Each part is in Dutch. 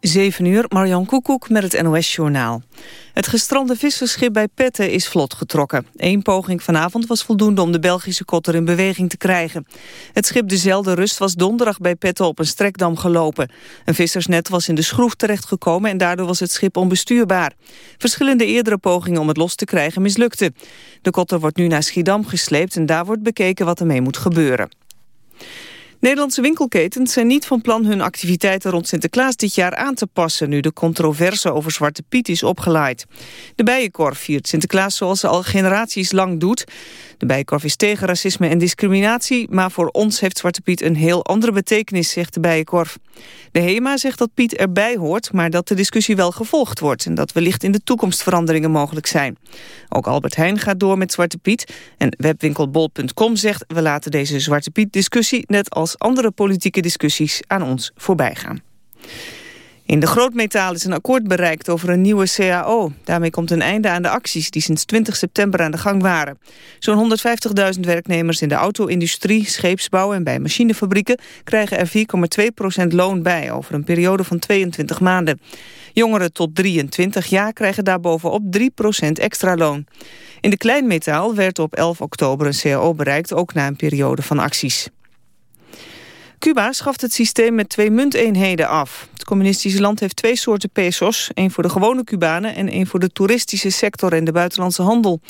7 uur, Marjan Koekoek met het NOS-journaal. Het gestrande visserschip bij Petten is vlot getrokken. Eén poging vanavond was voldoende om de Belgische kotter in beweging te krijgen. Het schip Dezelfde Rust was donderdag bij Petten op een strekdam gelopen. Een vissersnet was in de schroef terechtgekomen en daardoor was het schip onbestuurbaar. Verschillende eerdere pogingen om het los te krijgen mislukten. De kotter wordt nu naar Schiedam gesleept en daar wordt bekeken wat ermee moet gebeuren. Nederlandse winkelketens zijn niet van plan hun activiteiten rond Sinterklaas dit jaar aan te passen, nu de controverse over Zwarte Piet is opgeleid. De Bijenkorf viert Sinterklaas zoals ze al generaties lang doet. De Bijenkorf is tegen racisme en discriminatie, maar voor ons heeft Zwarte Piet een heel andere betekenis, zegt de Bijenkorf. De HEMA zegt dat Piet erbij hoort, maar dat de discussie wel gevolgd wordt en dat wellicht in de toekomst veranderingen mogelijk zijn. Ook Albert Heijn gaat door met Zwarte Piet en webwinkelbol.com zegt we laten deze Zwarte Piet discussie net als andere politieke discussies aan ons voorbij gaan. In de grootmetaal is een akkoord bereikt over een nieuwe CAO. Daarmee komt een einde aan de acties die sinds 20 september aan de gang waren. Zo'n 150.000 werknemers in de auto-industrie, scheepsbouw en bij machinefabrieken krijgen er 4,2% loon bij over een periode van 22 maanden. Jongeren tot 23 jaar krijgen daarbovenop 3% extra loon. In de kleinmetaal werd op 11 oktober een CAO bereikt, ook na een periode van acties. Cuba schaft het systeem met twee munteenheden af. Het communistische land heeft twee soorten pesos. één voor de gewone Cubanen en één voor de toeristische sector en de buitenlandse handel.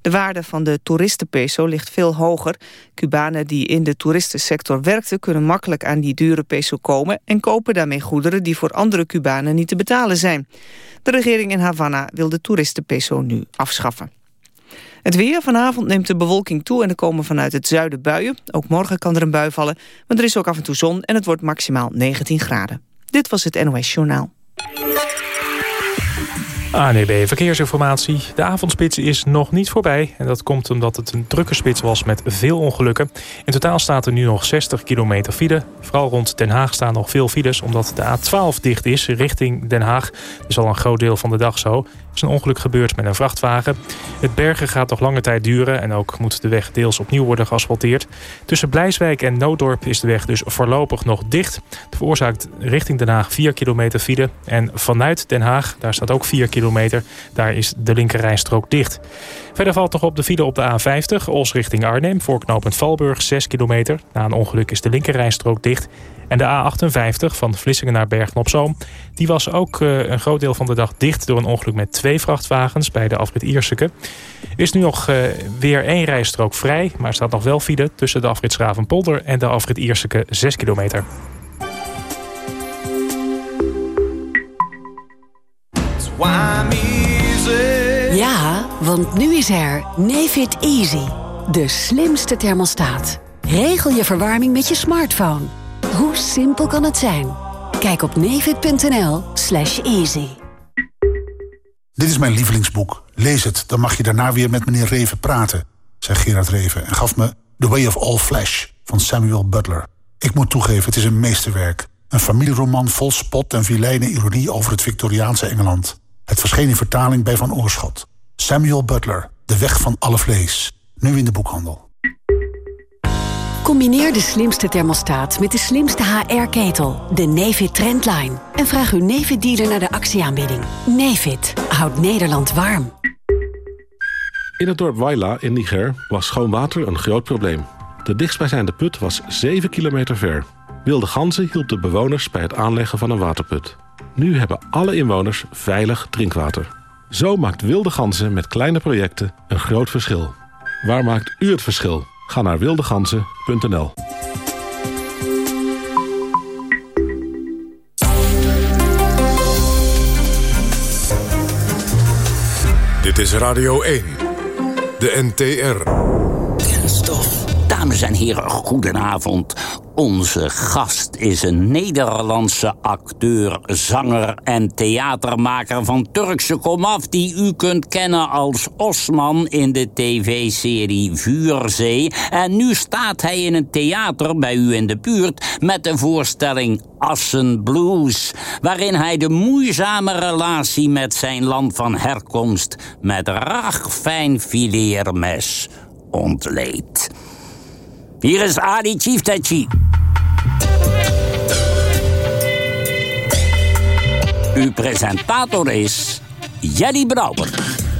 De waarde van de toeristenpeso ligt veel hoger. Cubanen die in de toeristensector werkten... kunnen makkelijk aan die dure peso komen... en kopen daarmee goederen die voor andere Cubanen niet te betalen zijn. De regering in Havana wil de toeristenpeso nu afschaffen. Het weer. Vanavond neemt de bewolking toe en er komen vanuit het zuiden buien. Ook morgen kan er een bui vallen, maar er is ook af en toe zon... en het wordt maximaal 19 graden. Dit was het NOS Journaal. ANEB Verkeersinformatie. De avondspits is nog niet voorbij. En dat komt omdat het een drukke spits was met veel ongelukken. In totaal staat er nu nog 60 kilometer file. Vooral rond Den Haag staan nog veel files... omdat de A12 dicht is richting Den Haag. Dat is al een groot deel van de dag zo een ongeluk gebeurd met een vrachtwagen. Het bergen gaat nog lange tijd duren en ook moet de weg deels opnieuw worden geasfalteerd. Tussen Blijswijk en Nooddorp is de weg dus voorlopig nog dicht. Het veroorzaakt richting Den Haag 4 kilometer file. En vanuit Den Haag, daar staat ook 4 kilometer, daar is de linkerrijstrook dicht. Verder valt nog op de file op de A50, Os richting Arnhem... voor knooppunt Valburg 6 kilometer. Na een ongeluk is de linkerrijstrook dicht... En de A58 van Vlissingen naar Bergen-op-Zoom... die was ook uh, een groot deel van de dag dicht door een ongeluk met twee vrachtwagens... bij de afrit Ierseke. is nu nog uh, weer één rijstrook vrij... maar er staat nog wel file tussen de afrit Schravenpolder... en de afrit Ierseke 6 kilometer. Ja, want nu is er Nefit Easy. De slimste thermostaat. Regel je verwarming met je smartphone... Hoe simpel kan het zijn? Kijk op nevid.nl slash easy. Dit is mijn lievelingsboek. Lees het, dan mag je daarna weer met meneer Reven praten, zei Gerard Reven... en gaf me The Way of All Flesh van Samuel Butler. Ik moet toegeven, het is een meesterwerk. Een familieroman vol spot en vilijne ironie over het Victoriaanse Engeland. Het verscheen in vertaling bij Van Oorschot. Samuel Butler, De Weg van Alle Vlees. Nu in de boekhandel. Combineer de slimste thermostaat met de slimste HR-ketel, de Nefit Trendline. En vraag uw Nefit-dealer naar de actieaanbieding. Nefit houdt Nederland warm. In het dorp Waila in Niger was schoon water een groot probleem. De dichtstbijzijnde put was 7 kilometer ver. Wilde Ganzen hielp de bewoners bij het aanleggen van een waterput. Nu hebben alle inwoners veilig drinkwater. Zo maakt Wilde Ganzen met kleine projecten een groot verschil. Waar maakt u het verschil? Ga naar wildeganzen.nl. Dit is Radio 1, de NTR. Kenstof. Dames en heren, goedenavond. Onze gast is een Nederlandse acteur, zanger en theatermaker van Turkse komaf... die u kunt kennen als Osman in de tv-serie Vuurzee. En nu staat hij in een theater bij u in de buurt... met de voorstelling Assen Blues... waarin hij de moeizame relatie met zijn land van herkomst... met ragfijn fileermes ontleedt. Hier is Adi Chieftachi. Uw presentator is Jenny Brouwer.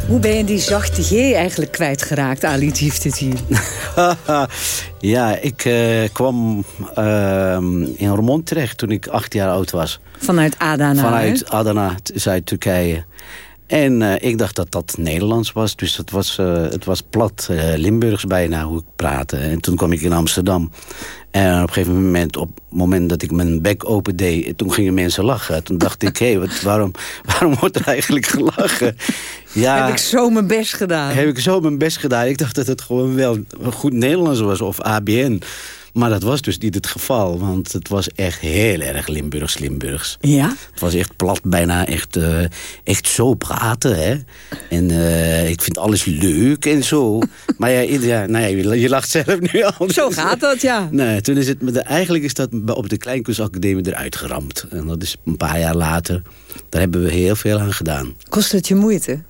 Hoe ben je die zachte G eigenlijk kwijtgeraakt, Ali Tiftiti? ja, ik uh, kwam uh, in Roermond terecht toen ik acht jaar oud was. Vanuit Adana? Vanuit Adana, Zuid-Turkije. En uh, ik dacht dat dat Nederlands was. Dus het was, uh, het was plat uh, Limburgs bijna hoe ik praatte. En toen kwam ik in Amsterdam. En op een gegeven moment, op het moment dat ik mijn bek open deed... toen gingen mensen lachen. Toen dacht ik, hé, hey, waarom, waarom wordt er eigenlijk gelachen? Ja, heb ik zo mijn best gedaan? Heb ik zo mijn best gedaan. Ik dacht dat het gewoon wel goed Nederlands was of ABN. Maar dat was dus niet het geval, want het was echt heel erg Limburgs-Limburgs. Ja? Het was echt plat, bijna echt, uh, echt zo praten, hè. En uh, ik vind alles leuk en zo. maar ja, ja, nou ja, je, je lacht zelf nu al. Zo gaat dat, ja. Nee, toen is het, eigenlijk is dat op de Kleinkunstacademie eruit geramd. En dat is een paar jaar later. Daar hebben we heel veel aan gedaan. Kost het je moeite?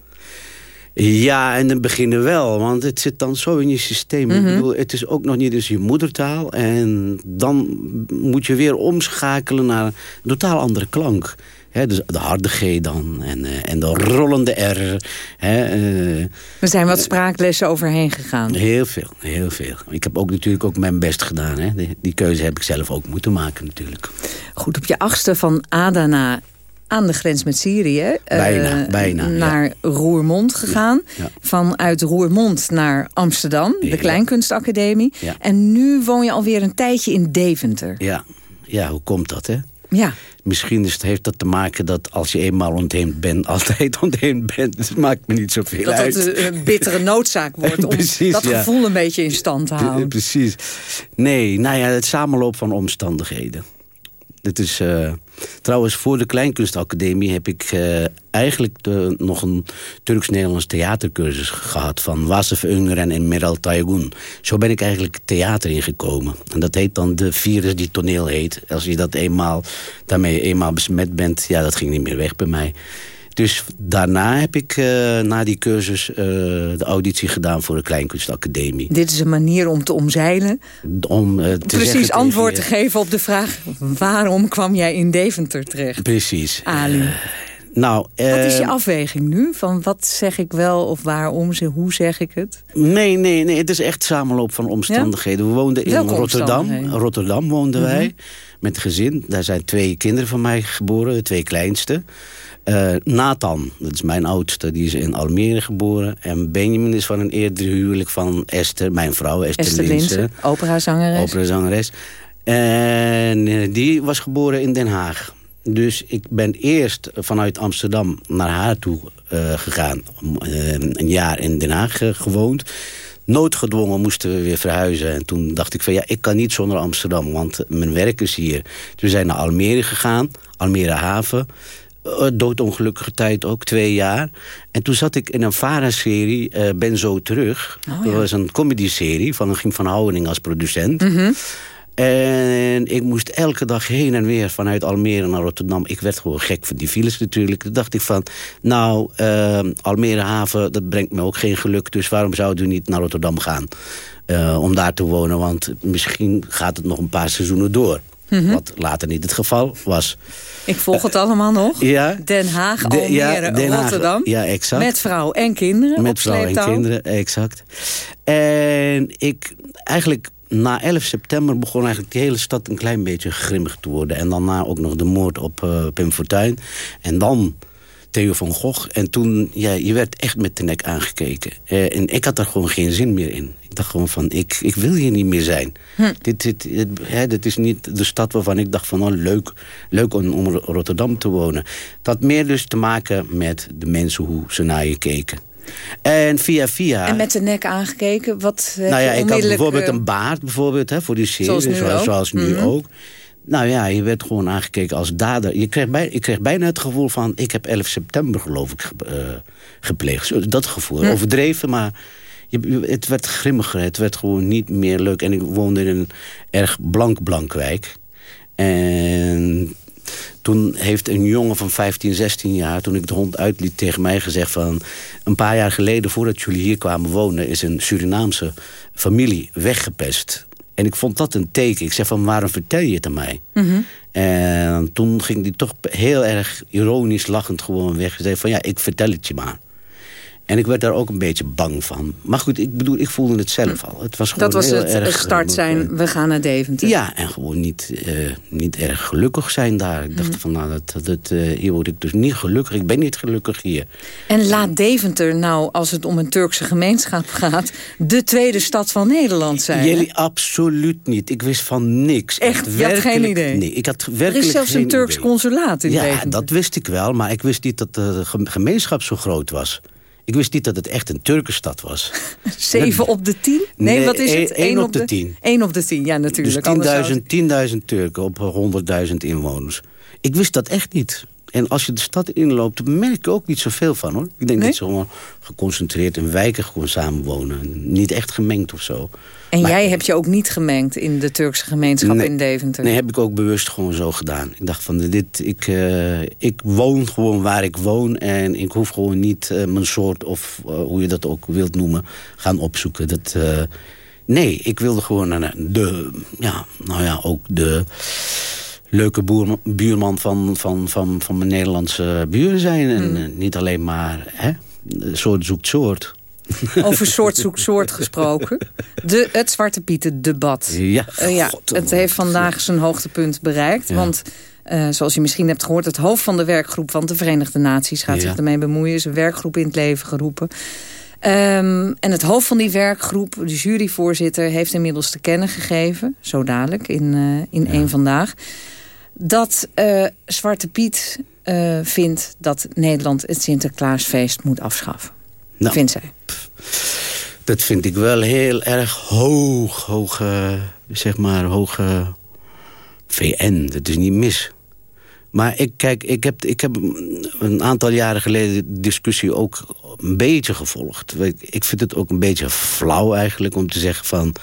Ja, in het begin wel, want het zit dan zo in je systeem. Ik bedoel, het is ook nog niet eens je moedertaal. En dan moet je weer omschakelen naar een totaal andere klank. He, dus de harde G dan en, uh, en de rollende R. He, uh, er zijn wat spraaklessen overheen gegaan. Heel veel, heel veel. Ik heb ook natuurlijk ook mijn best gedaan. Hè. Die, die keuze heb ik zelf ook moeten maken natuurlijk. Goed, op je achtste van Adana aan de grens met Syrië. Bijna, uh, bijna. Naar ja. Roermond gegaan. Ja, ja. Vanuit Roermond naar Amsterdam, de Kleinkunstacademie. En nu woon je alweer een tijdje in Deventer. Ja, ja hoe komt dat, hè? Ja. Misschien is het, heeft dat te maken dat als je eenmaal ontheemd bent... altijd ontheemd bent. Het maakt me niet zoveel dat uit. Dat het een bittere noodzaak wordt om Precies, dat gevoel een beetje in stand te houden. Precies. Nee, nou ja, het samenloop van omstandigheden. Dit is, uh, trouwens, voor de Kleinkunstacademie heb ik uh, eigenlijk de, nog een Turks-Nederlands theatercursus gehad... van Wasef Ungeren en Meral Taygun. Zo ben ik eigenlijk theater ingekomen. En dat heet dan de virus die toneel heet. Als je dat eenmaal, daarmee eenmaal besmet bent, ja, dat ging niet meer weg bij mij. Dus daarna heb ik uh, na die cursus uh, de auditie gedaan voor de Kleinkunstacademie. Dit is een manier om te omzeilen. Om uh, te Precies antwoord te geven op de vraag... waarom kwam jij in Deventer terecht? Precies. Ali. nou, wat is je afweging nu? Van wat zeg ik wel of waarom, hoe zeg ik het? Nee, nee, nee. Het is echt samenloop van omstandigheden. Ja? We woonden in Welke Rotterdam. Rotterdam woonden mm -hmm. wij met gezin. Daar zijn twee kinderen van mij geboren, de twee kleinste. Uh, Nathan, dat is mijn oudste, die is in Almere geboren. En Benjamin is van een eerder huwelijk van Esther, mijn vrouw, Esther, Esther Linsen. operazangeres. Operazangeres. En uh, die was geboren in Den Haag. Dus ik ben eerst vanuit Amsterdam naar haar toe uh, gegaan. een jaar in Den Haag gewoond. Noodgedwongen moesten we weer verhuizen. En toen dacht ik van ja, ik kan niet zonder Amsterdam, want mijn werk is hier. Dus we zijn naar Almere gegaan, Almere Haven doodongelukkige tijd ook, twee jaar. En toen zat ik in een VARA-serie, uh, Ben Zo Terug. Oh, ja. Dat was een comedy-serie van Giem van Houwening als producent. Mm -hmm. En ik moest elke dag heen en weer vanuit Almere naar Rotterdam. Ik werd gewoon gek van die files natuurlijk. Toen dacht ik van, nou, uh, Almere haven, dat brengt me ook geen geluk. Dus waarom zouden we niet naar Rotterdam gaan? Uh, om daar te wonen, want misschien gaat het nog een paar seizoenen door. Mhm. Mm -hmm. Wat later niet het geval was. Ik volg het allemaal nog. Ja. Den Haag, Almere, ja, Den Haag, Rotterdam. Ja, exact. Met vrouw en kinderen Met vrouw en kinderen, exact. En ik, eigenlijk na 11 september begon eigenlijk de hele stad een klein beetje grimmig te worden. En daarna ook nog de moord op uh, Pim Fortuyn. En dan Theo van Gogh. En toen, ja, je werd echt met de nek aangekeken. Uh, en ik had daar gewoon geen zin meer in. Ik dacht gewoon van, ik, ik wil hier niet meer zijn. Hm. Dit, dit, dit, hè, dit is niet de stad waarvan ik dacht van, oh, leuk, leuk om, om Rotterdam te wonen. Dat had meer dus te maken met de mensen, hoe ze naar je keken. En via via... En met de nek aangekeken? Wat nou ja, ik had bijvoorbeeld een baard bijvoorbeeld, hè, voor die serie. Zoals nu zoals, ook. Zoals nu mm -hmm. ook. Nou ja, je werd gewoon aangekeken als dader. Je kreeg, bij, je kreeg bijna het gevoel van... ik heb 11 september, geloof ik, uh, gepleegd. Dat gevoel. Hm. Overdreven, maar je, het werd grimmiger. Het werd gewoon niet meer leuk. En ik woonde in een erg blank-blank wijk. En toen heeft een jongen van 15, 16 jaar... toen ik de hond uitliet tegen mij gezegd van... een paar jaar geleden, voordat jullie hier kwamen wonen... is een Surinaamse familie weggepest. En ik vond dat een teken. Ik zei van, waarom vertel je het aan mij? Mhm. En toen ging hij toch heel erg ironisch lachend gewoon weg. Hij zei van, ja, ik vertel het je maar. En ik werd daar ook een beetje bang van. Maar goed, ik bedoel, ik voelde het zelf al. Het was gewoon Dat was heel het erg, start eh, zijn, we gaan naar Deventer. Ja, en gewoon niet, eh, niet erg gelukkig zijn daar. Ik dacht Mhm. van, nou, dat, dat, eh, hier word ik dus niet gelukkig. Ik ben niet gelukkig hier. En laat Deventer nou, als het om een Turkse gemeenschap gaat... de tweede stad van Nederland zijn. Jullie absoluut niet. Ik wist van niks. Echt? Je had geen idee? Nee, ik had er werkelijk is zelfs een Turks idee. consulaat in Ja, Deventer. dat wist ik wel. Maar ik wist niet dat de gem- gemeenschap zo groot was. Ik wist niet dat het echt een Turkenstad was. Zeven op de tien? Nee, Nee, wat is het? één op de tien. Eén op de tien, ja natuurlijk. Dus Anders zou 10.000 10.000 Turken op 100.000 inwoners. Ik wist dat echt niet. En als je de stad inloopt, merk je ook niet zoveel van hoor. Ik denk Nee? dat ze gewoon geconcentreerd in wijken gewoon samenwonen. Niet echt gemengd of zo. En Maar- jij hebt je ook niet gemengd in de Turkse gemeenschap Nee. in Deventer? Nee, heb ik ook bewust gewoon zo gedaan. Ik dacht van, dit, ik, eh, ik woon gewoon waar ik woon... en ik hoef gewoon niet eh, mijn soort, of eh, hoe je dat ook wilt noemen... gaan opzoeken. Dat, nee, ik wilde gewoon de... Ja, nou ja, ook de leuke boer, buurman van, van, van, van mijn Nederlandse buren zijn. En Hmm. niet alleen maar, hè, soort zoekt soort. Over soort zoek soort gesproken. De, het Zwarte Pieten debat. Ja, Eh, ja, God, het heeft vandaag zijn hoogtepunt bereikt. Ja. Want eh, zoals je misschien hebt gehoord... het hoofd van de werkgroep van de Verenigde Naties... gaat Ja. zich ermee bemoeien. is een werkgroep in het leven geroepen. Ehm, en het hoofd van die werkgroep, de juryvoorzitter... heeft inmiddels te kennen gegeven, zo dadelijk, in, eh in één Vandaag... dat Zwarte Piet vindt dat Nederland het Sinterklaasfeest moet afschaffen. Nou. Vindt zij. Dat vind ik wel heel erg hoog, hoog, eh, zeg maar, hoog eh, VN. Dat is niet mis. Maar ik, kijk, ik heb, ik heb een aantal jaren geleden de discussie ook een beetje gevolgd. Ik, ik vind het ook een beetje flauw eigenlijk om te zeggen van...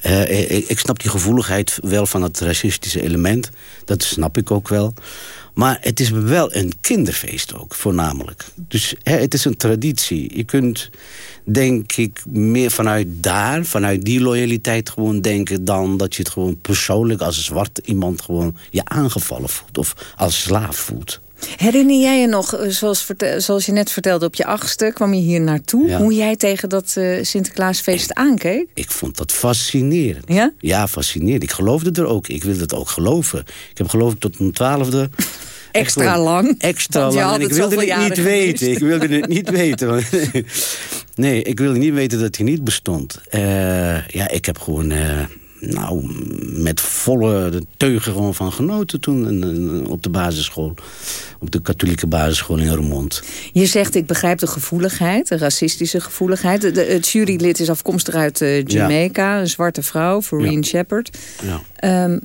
eh, ik, ik snap die gevoeligheid wel van het racistische element. Dat snap ik ook wel. Maar het is wel een kinderfeest ook, voornamelijk. Dus hè, het is een traditie. Je kunt, denk ik, meer vanuit daar, vanuit die loyaliteit gewoon denken... dan dat je het gewoon persoonlijk als zwart iemand gewoon je aangevallen voelt. Of als slaaf voelt. Herinner jij je nog, eh, zoals, zoals je net vertelde, op je achtste kwam je hier naartoe. Ja. Hoe jij tegen dat eh, Sinterklaasfeest aankeek? Ik vond dat fascinerend. Ja? Ja, fascinerend. Ik geloofde er ook. Ik wilde het ook geloven. Ik heb geloofd tot mijn twaalfde. Extra Echt lang. Extra lang. En ik wilde het niet weten. Ik wilde het niet weten. Nee, ik wilde niet weten dat hij niet bestond. Eh, ja, ik heb gewoon... nou, met volle teugen gewoon van genoten toen en, en, op de basisschool. Op de katholieke basisschool in Roermond. Je zegt, ik begrijp de gevoeligheid, de racistische gevoeligheid. De, het jurylid is afkomstig uit eh, Jamaica, een zwarte vrouw, Fareen Ja. Shepard. Ja. Ehm,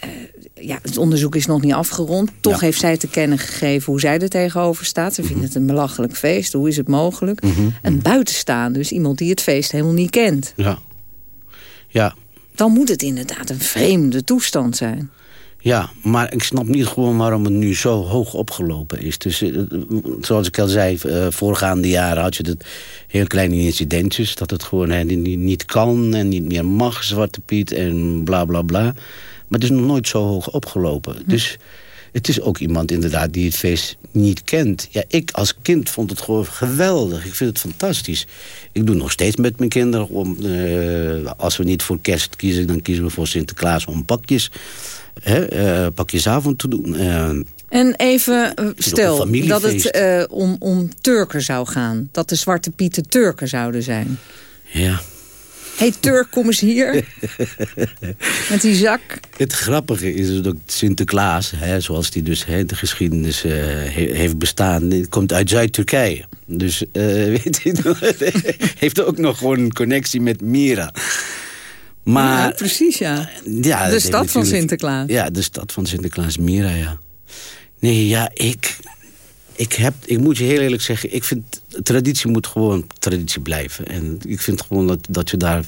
eh, ja, het onderzoek is nog niet afgerond. Toch Ja. heeft zij te kennen gegeven hoe zij er tegenover staat. Ze vindt het een belachelijk feest. Hoe is het mogelijk? Mhm. Een buitenstaander, dus iemand die het feest helemaal niet kent. Ja. Ja, Dan moet het inderdaad een vreemde toestand zijn. Ja, maar ik snap niet gewoon waarom het nu zo hoog opgelopen is. Dus, eh, zoals ik al zei, eh, voorgaande jaren had je het heel kleine incidentjes. Dat het gewoon hè, niet, niet kan en niet meer mag, Zwarte Piet en bla bla bla. Maar het is nog nooit zo hoog opgelopen. Dus het is ook iemand inderdaad die het feest niet kent. Ja, ik als kind vond het gewoon geweldig. Ik vind het fantastisch. Ik doe nog steeds met mijn kinderen. Om, eh, als we niet voor kerst kiezen, dan kiezen we voor Sinterklaas om pakjes. Hè, eh, pakjesavond te doen. Eh, En even, stel dat het om, om Turken zou gaan. Dat de Zwarte Pieten Turken zouden zijn. ja. Hé hey, Turk, kom eens hier. Met die zak. Het grappige is dus dat Sinterklaas, hè, zoals die dus hè, de geschiedenis eh, he- heeft bestaan, komt uit Zuid-Turkije. Dus eh, weet je, nog, heeft ook nog gewoon een connectie met Mira. Maar Ja, precies, ja. Ja, De stad van Sinterklaas. Ja, de stad van Sinterklaas, Mira, ja. Nee, ja, ik, ik, heb, ik moet je heel eerlijk zeggen... ik vind traditie moet gewoon traditie blijven. En ik vind gewoon dat, dat je daar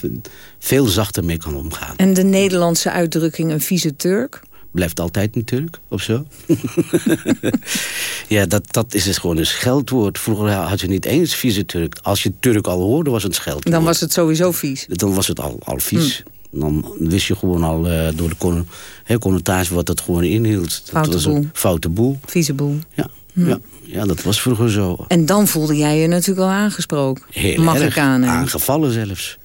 veel zachter mee kan omgaan. En de Nederlandse uitdrukking een vieze Turk. Blijft altijd natuurlijk, of zo. ja, dat, dat is dus gewoon een scheldwoord. Vroeger had je niet eens vieze Turk. Als je Turk al hoorde, was het een scheldwoord. Dan was het sowieso vies. Dan was het al, al vies. Dan wist je gewoon al uh, door de connotatie wat dat gewoon inhield. Dat foute was boel. een foute boel. Vieze boel. Ja, ja, ja, dat was vroeger zo. En dan voelde jij je natuurlijk al aangesproken. Heel Mag erg ik aan. aangevallen zelfs.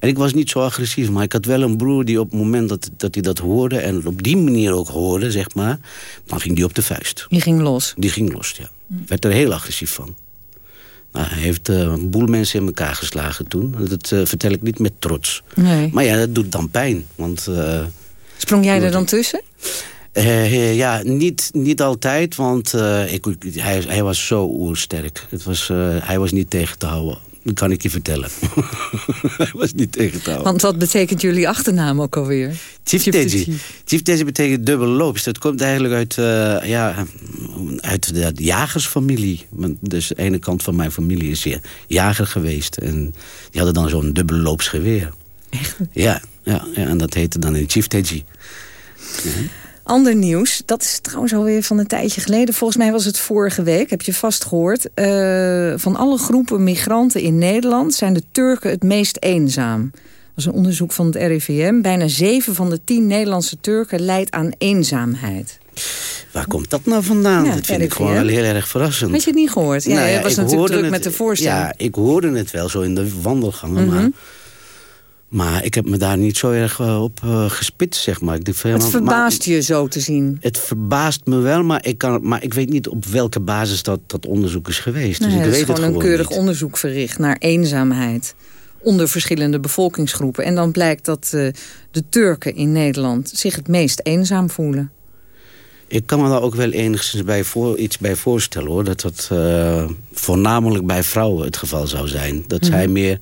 En ik was niet zo agressief, maar ik had wel een broer die op het moment dat, dat hij dat hoorde... en op die manier ook hoorde, zeg maar, dan ging die op de vuist. Die ging los? Die ging los, ja. Werd er heel agressief van. Nou, hij heeft uh, een boel mensen in elkaar geslagen toen. Dat uh, vertel ik niet met trots. Nee. Maar ja, dat doet dan pijn. Want, uh, Sprong jij er dan tussen? Ja, niet, niet altijd, want ik, hij, hij was zo oersterk. Het was, hij was niet tegen te houden. Dat kan ik je vertellen. hij was niet tegen te houden. Want wat betekent jullie achternaam ook alweer? Chieftaji. Chieftaji betekent dubbel loops. Dat komt eigenlijk uit, ja, uit de jagersfamilie. Dus de ene kant van mijn familie is jager geweest. En die hadden dan zo'n dubbel loopsgeweer. Echt? Ja, ja, ja, en dat heette dan een Chieftaji. Ja. Ander nieuws, dat is trouwens alweer van een tijdje geleden. Volgens mij was het vorige week, heb je vast gehoord. Uh, van alle groepen migranten in Nederland zijn de Turken het meest eenzaam. Dat was een onderzoek van het RIVM. Bijna zeven van de tien Nederlandse Turken lijdt aan eenzaamheid. Waar komt dat nou vandaan? Ja, dat vind RIVM. ik gewoon wel heel erg verrassend. Had je het niet gehoord? Ja, Nou was ik natuurlijk hoorde druk het- met de voorstelling. Ja, ik hoorde het wel zo in de wandelgangen. Mhm. maar, maar ik heb me daar niet zo erg eh, op eh, gespitst, zeg maar. Ik het maar- verbaast je zo te zien. Het verbaast me wel, maar ik, kan, maar ik weet niet op welke basis dat, dat onderzoek is geweest. Nee, dus ik is weet gewoon het een gewoon keurig niet. onderzoek verricht naar eenzaamheid onder verschillende bevolkingsgroepen. En dan blijkt dat eh, de Turken in Nederland zich het meest eenzaam voelen. Ik kan me daar ook wel enigszins bij voor, iets bij voorstellen, hoor. Dat dat voornamelijk bij vrouwen het geval zou zijn. Dat Mhm. zij meer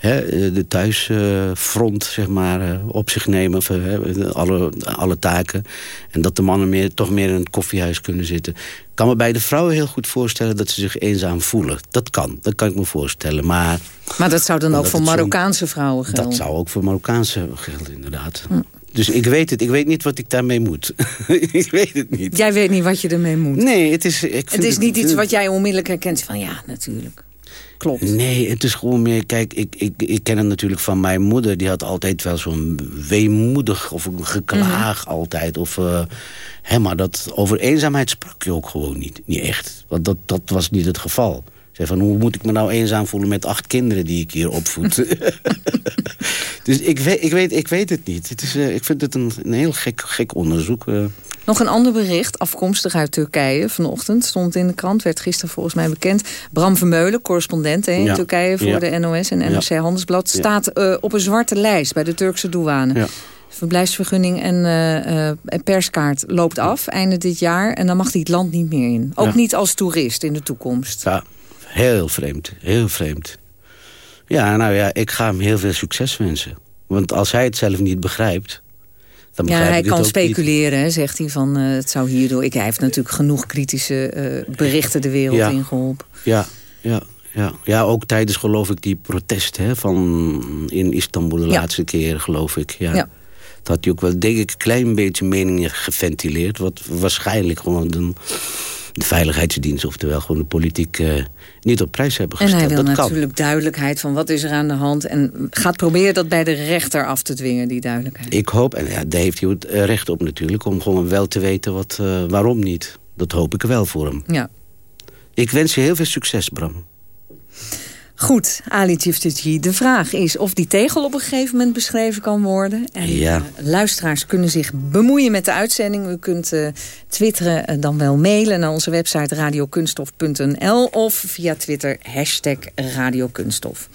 hè, de thuisfront zeg maar, eh, op zich nemen. Of, eh, alle, alle taken. En dat de mannen meer, toch meer in het koffiehuis kunnen zitten. Ik kan me bij de vrouwen heel goed voorstellen dat ze zich eenzaam voelen. Dat kan, dat kan ik me voorstellen. Maar Maar dat zou dan ook voor het Marokkaanse vrouwen gelden. dat zou ook voor Marokkaanse gelden, inderdaad. Dus ik weet het. Ik weet niet wat ik daarmee moet. ik weet het niet. Jij weet niet wat je ermee moet. Nee, het is... Ik het vind is niet iets wat jij onmiddellijk herkent van ja, natuurlijk. Klopt. Nee, het is gewoon meer... Kijk, ik, ik, ik ken het natuurlijk van mijn moeder. Die had altijd wel zo'n weemoedig of een geklaag Mhm. altijd. Of, eh, hè, maar dat, over eenzaamheid sprak je ook gewoon niet. Niet echt. Want dat, dat was niet het geval. Zei van, hoe moet ik me nou eenzaam voelen met acht kinderen die ik hier opvoed? dus ik weet, ik, weet, ik weet het niet. Het is, eh, ik vind het een, een heel gek, gek onderzoek. eh. Nog een ander bericht, afkomstig uit Turkije. Vanochtend stond in de krant, werd gisteren volgens mij bekend. Bram Vermeulen, correspondent hè, in Ja. Turkije voor Ja. de NOS en NRC Ja. Handelsblad... Staat eh, op een zwarte lijst bij de Turkse douane. Verblijfsvergunning en eh, eh, perskaart loopt af einde dit jaar. En dan mag hij het land niet meer in. Ook niet als toerist in de toekomst. Ja, heel vreemd. Heel vreemd. Ja, nou ja, ik ga hem heel veel succes wensen. Want als hij het zelf niet begrijpt... dan Ja, hij kan speculeren, hè, zegt hij. Van, eh, het zou hierdoor... Ik, hij heeft natuurlijk genoeg kritische eh, berichten de wereld Ja. ingeholpen. Ja, ja, ja. ja, ook tijdens geloof ik die protest hè, van in Istanbul de Ja. laatste keer, geloof ik. Ja. Ja. Dat had hij ook wel, denk ik, een klein beetje meningen geventileerd. Wat waarschijnlijk gewoon de, de veiligheidsdienst, oftewel gewoon de politiek, eh, niet op prijs hebben En gesteld. hij wil dat kan. natuurlijk duidelijkheid van wat is er aan de hand. En gaat proberen dat bij de rechter af te dwingen, die duidelijkheid. Ik hoop, en ja, daar heeft hij het recht op natuurlijk... om gewoon wel te weten wat, eh, waarom niet. Dat hoop ik wel voor hem. Ja. Ik wens je heel veel succes, Bram. Goed, Ali Tiftici. De vraag is of die tegel op een gegeven moment beschreven kan worden. En Ja. eh, luisteraars kunnen zich bemoeien met de uitzending. U kunt eh, twitteren, eh, dan wel mailen naar onze website radiokunstof.nl... of via Twitter hashtag radiokunststof.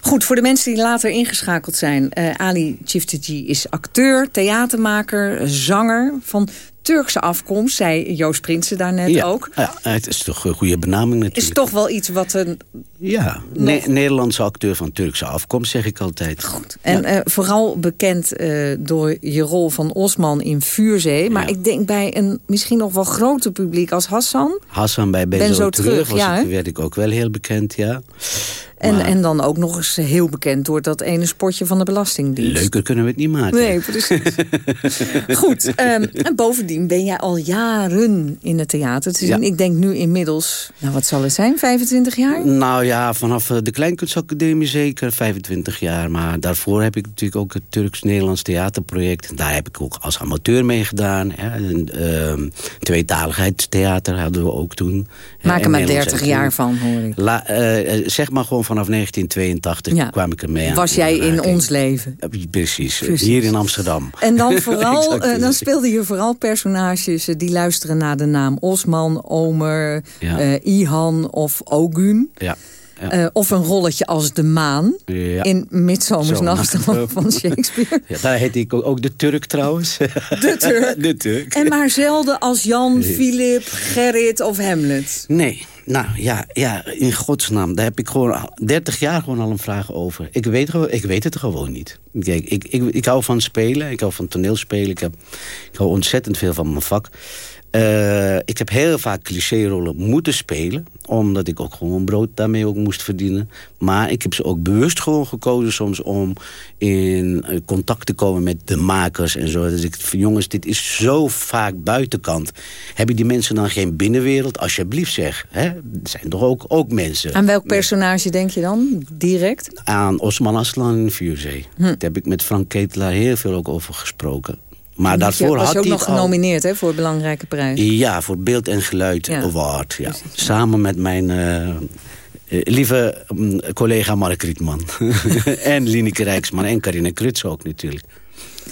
Goed, voor de mensen die later ingeschakeld zijn. Ali Tiftici is acteur, theatermaker, zanger van Turkse afkomst. Zei Joost Prinsen daarnet ja. ook. Ja, het is toch een goede benaming natuurlijk. Is toch wel iets wat een Ja, Ne- Nederlandse acteur van Turkse afkomst, zeg ik altijd. Goed. En eh, vooral bekend eh, door je rol van Osman in Vuurzee. Maar Ja. ik denk bij een misschien nog wel groter publiek als Hassan. Hassan bij Ben, Ben zo, zo terug, terug, was ja, werd ik ook wel heel bekend, ja. En, Maar- en dan ook nog eens heel bekend door dat ene spotje van de Belastingdienst. Leuker kunnen we het niet maken. Nee, precies. Goed, ehm, en bovendien ben jij al jaren in het theater te zien. Ja. Ik denk nu inmiddels, nou wat zal het zijn, 25 jaar? Nou ja, vanaf eh, de Kleinkunstacademie zeker 25 jaar. Maar daarvoor heb ik natuurlijk ook het Turks-Nederlands theaterproject. Daar heb ik ook als amateur mee gedaan. Hè. En, ehm, tweetaligheidstheater hadden we ook toen. Maak er maar Nederlands 30 en- jaar van, hoor ik. La, eh, eh, zeg maar gewoon vanaf 1982 Ja. kwam ik ermee aan. Was jij in ons leven? Precies, Precies. hier in Amsterdam. En dan, vooral, eh, dan speelde je vooral personages eh, die luisteren naar de naam Osman, Omer, Ja. eh, Ihan of Ogun. Ja. Ja. Of een rolletje als de maan Ja. in Midsomersnacht Zo, van, Shakespeare. Ja, daar heet ik ook, ook de Turk trouwens. De Turk. De Turk. En maar zelden als Jan, Philip, Gerrit of Hamlet. Nee, nou ja, ja, in godsnaam. Daar heb ik gewoon al 30 jaar gewoon al een vraag over. Ik weet, ik weet het gewoon niet. Kijk, ik, ik, ik hou van spelen, ik hou van toneelspelen. Ik, heb, ik hou ontzettend veel van mijn vak. Eh, ik heb heel vaak cliché-rollen moeten spelen. Omdat ik ook gewoon brood daarmee ook moest verdienen. Maar ik heb ze ook bewust gewoon gekozen soms om in eh, contact te komen met de makers en zo. Dus ik van jongens, dit is zo vaak buitenkant. Hebben die mensen dan geen binnenwereld? Alsjeblieft zeg. Hè? Er zijn toch ook, ook mensen. Aan welk personage denk je dan, direct? Aan Osman Aslan in Vuurzee. Hm. Daar heb ik met Frank Ketelaar heel veel ook over gesproken. Maar daarvoor was had ook hij nog het al- genomineerd hè, voor een belangrijke prijs. Ja, voor Beeld en Geluid Ja. Award. Ja. Samen met mijn eh, eh, lieve mm, collega Mark Rietman. en Lineke Rijksman en Carine Kruts ook natuurlijk.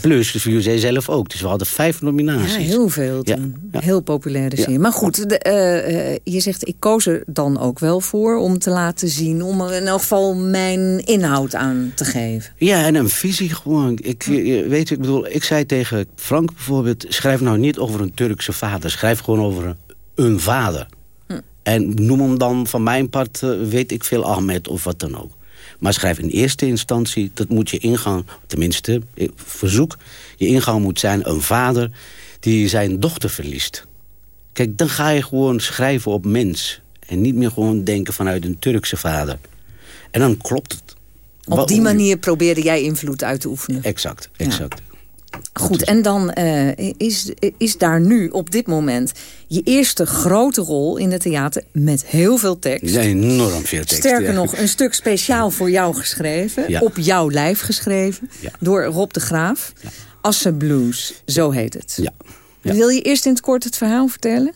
Plus de VUZ zelf ook. Dus we hadden vijf Ja, nominaties. heel veel Ja, toen. ja. Heel populaire Ja. serie. Maar goed, de, eh, eh, je zegt ik koos er dan ook wel voor om te laten zien... om er in elk geval mijn inhoud aan te geven. Ja, en een visie gewoon. Ik, je- weet, ik bedoel, ik zei tegen Frank bijvoorbeeld... schrijf nou niet over een Turkse vader. Schrijf gewoon over een, een vader. En noem hem dan van mijn part, eh, weet ik veel, Ahmed of wat dan ook. Maar schrijf in eerste instantie, dat moet je ingang... tenminste, ik verzoek, je ingang moet zijn een vader... die zijn dochter verliest. Kijk, dan ga je gewoon schrijven op mens. En niet meer gewoon denken vanuit een Turkse vader. En dan klopt het. Op die manier probeerde jij invloed uit te oefenen. Exact, exact. Goed, en dan eh, is, is daar nu op dit moment je eerste grote rol in het theater met heel veel tekst. Ja, enorm veel tekst. Sterker ja. nog, een stuk speciaal voor jou geschreven. Ja. Op jouw lijf geschreven. Ja. Door Rob de Graaf. Assen Blues, zo heet het. Ja. Wil je eerst in het kort het verhaal vertellen?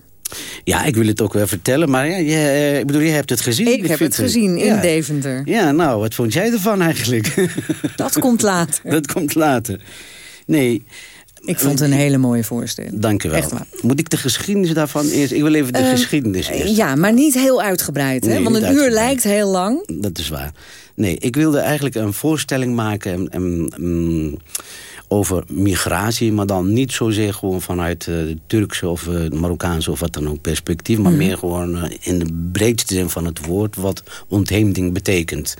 Ja, ik wil het ook wel vertellen, maar ja, je, eh, ik bedoel, je hebt het gezien. Ik heb vind het gezien in ja. Deventer. Ja, nou, wat vond jij ervan eigenlijk? Dat komt later. Dat komt later. Nee, Ik vond het een hele mooie voorstelling. dank u wel. Echt waar. Moet ik de geschiedenis daarvan eerst... Ik wil even de Ehm, geschiedenis eerst. Ja, maar niet heel uitgebreid. Hè? Want een uur lijkt heel lang. Dat is waar. Nee, ik wilde eigenlijk een voorstelling maken en, en, mm, over migratie... maar dan niet zozeer gewoon vanuit de Turkse of eh, Marokkaanse of wat dan ook perspectief... maar meer gewoon eh, in de breedste zin van het woord wat ontheemding betekent.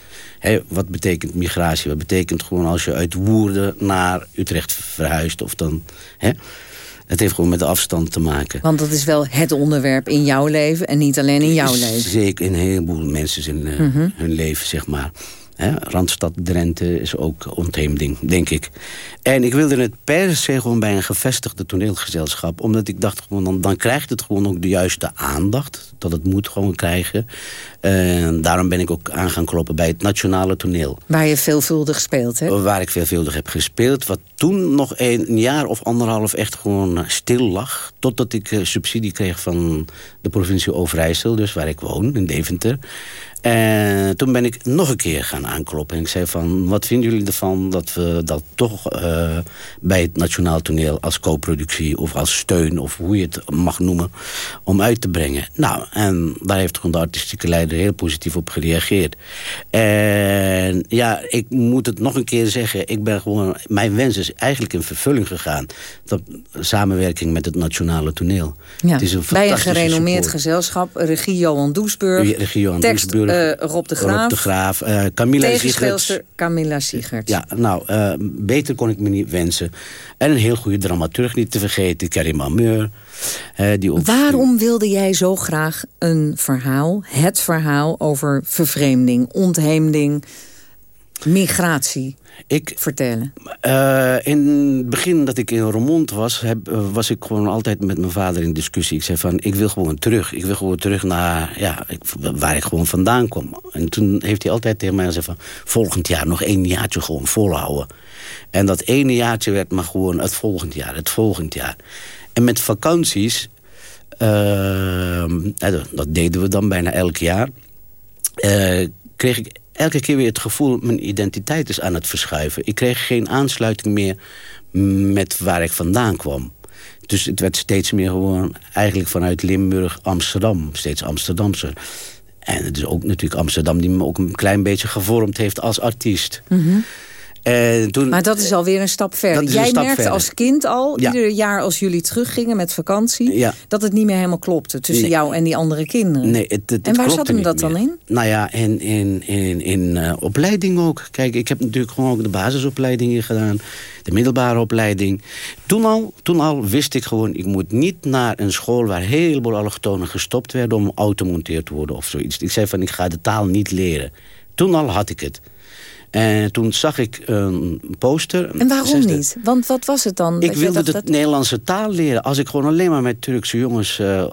Wat betekent migratie? Wat betekent gewoon als je uit Woerden naar Utrecht verhuist of dan... Het heeft gewoon met de afstand te maken. Want dat is wel het onderwerp in jouw leven en niet alleen in jouw leven. Zeker in een heleboel mensen zijn, eh, Mhm. hun leven, zeg maar. Randstad Drenthe is ook ontheemding, denk ik. En ik wilde het per se gewoon bij een gevestigde toneelgezelschap. Omdat ik dacht, gewoon, dan, dan krijgt het gewoon ook de juiste aandacht. Dat het moet gewoon krijgen. En daarom ben ik ook aan gaan kloppen bij het Nationale Toneel. Waar je veelvuldig speelt, hè? Waar ik veelvuldig heb gespeeld. Wat toen nog een jaar of anderhalf echt gewoon stil lag. Totdat ik eh, subsidie kreeg van de provincie Overijssel. Dus waar ik woon, in Deventer. En toen ben ik nog een keer gaan aankloppen. En ik zei van, wat vinden jullie ervan dat we dat toch eh, bij het Nationaal Toneel als co-productie of als steun of hoe je het mag noemen, om uit te brengen. Nou, en daar heeft gewoon de artistieke leider heel positief op gereageerd. En ja, ik moet het nog een keer zeggen, ik ben gewoon, mijn wens is eigenlijk in vervulling gegaan. Dat samenwerking met het Nationale Toneel. Ja. Het is een Bij een gerenommeerd support. gezelschap, regie Johan Doesburg. Regie Johan tekst Eh, Rob de Graaf. Rob de Graaf, eh, Camilla. Tegenspeelster Camilla Siegerts. Ja, nou, eh, beter kon ik me niet wensen. En een heel goede dramaturg niet te vergeten, Karim Ameur. die ook Waarom wilde jij zo graag een verhaal, het verhaal over vervreemding, ontheemding, migratie ik, vertellen? Uh, in het begin dat ik in Roermond was, heb, eh, was ik gewoon altijd met mijn vader in discussie. Ik zei van, ik wil gewoon terug. Ik wil gewoon terug naar ja, ik, waar ik gewoon vandaan kom. En toen heeft hij altijd tegen mij gezegd van, volgend jaar nog één jaartje gewoon volhouden. En dat ene jaartje werd maar gewoon het volgend jaar, het volgend jaar. En met vakanties, uh, dat deden we dan bijna elk jaar... Uh, kreeg ik elke keer weer het gevoel... mijn identiteit is aan het verschuiven. Ik kreeg geen aansluiting meer met waar ik vandaan kwam. Dus het werd steeds meer gewoon eigenlijk vanuit Limburg, Amsterdam. Steeds Amsterdamse. En het is ook natuurlijk Amsterdam die me ook een klein beetje gevormd heeft als artiest. Mm en toen, maar dat is alweer een stap verder. Jij merkte als kind al, ieder jaar als jullie teruggingen met vakantie... dat het niet meer helemaal klopte tussen jou en die andere kinderen. Nee, het, het, en waar zat hem dat dan in? Nou ja, in, in, in, in uh, opleiding ook. Kijk, ik heb natuurlijk gewoon ook de basisopleidingen gedaan. De middelbare opleiding. Toen al, toen al wist ik gewoon, ik moet niet naar een school... waar heel heleboel allochtonen gestopt werden om automonteer te worden of zoiets. Ik zei van, ik ga de taal niet leren. Toen al had ik het. En toen zag ik een poster. En waarom niet? Want wat was het dan? Ik wilde de Nederlandse taal leren. Als ik gewoon alleen maar met Turkse jongens uh,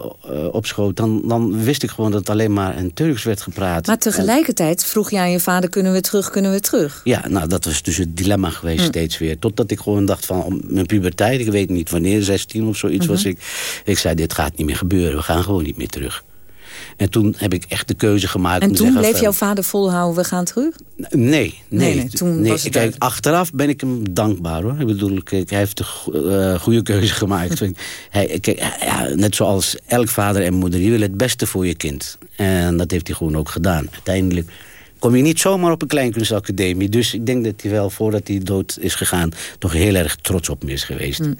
opschoot... Dan, dan wist ik gewoon dat alleen maar in Turks werd gepraat. Maar tegelijkertijd vroeg je aan je vader... kunnen we terug, kunnen we terug? Ja, nou dat was dus het dilemma geweest hm. steeds weer. Totdat ik gewoon dacht van mijn puberteit... ik weet niet wanneer, 16 of zoiets was mhm. ik... ik zei, dit gaat niet meer gebeuren. We gaan gewoon niet meer terug. En toen heb ik echt de keuze gemaakt. En om toen bleef jouw vader volhouden, we gaan terug? Nee, nee. nee, toen Was het Kijk, achteraf ben ik hem dankbaar hoor. Ik bedoel, kijk, hij heeft de uh, goede keuze gemaakt. hij, kijk, ja, net zoals elk vader en moeder, die wil het beste voor je kind. En dat heeft hij gewoon ook gedaan. Uiteindelijk kom je niet zomaar op een kleinkunstacademie. Dus ik denk dat hij wel, voordat hij dood is gegaan... toch heel erg trots op me is geweest. Hm.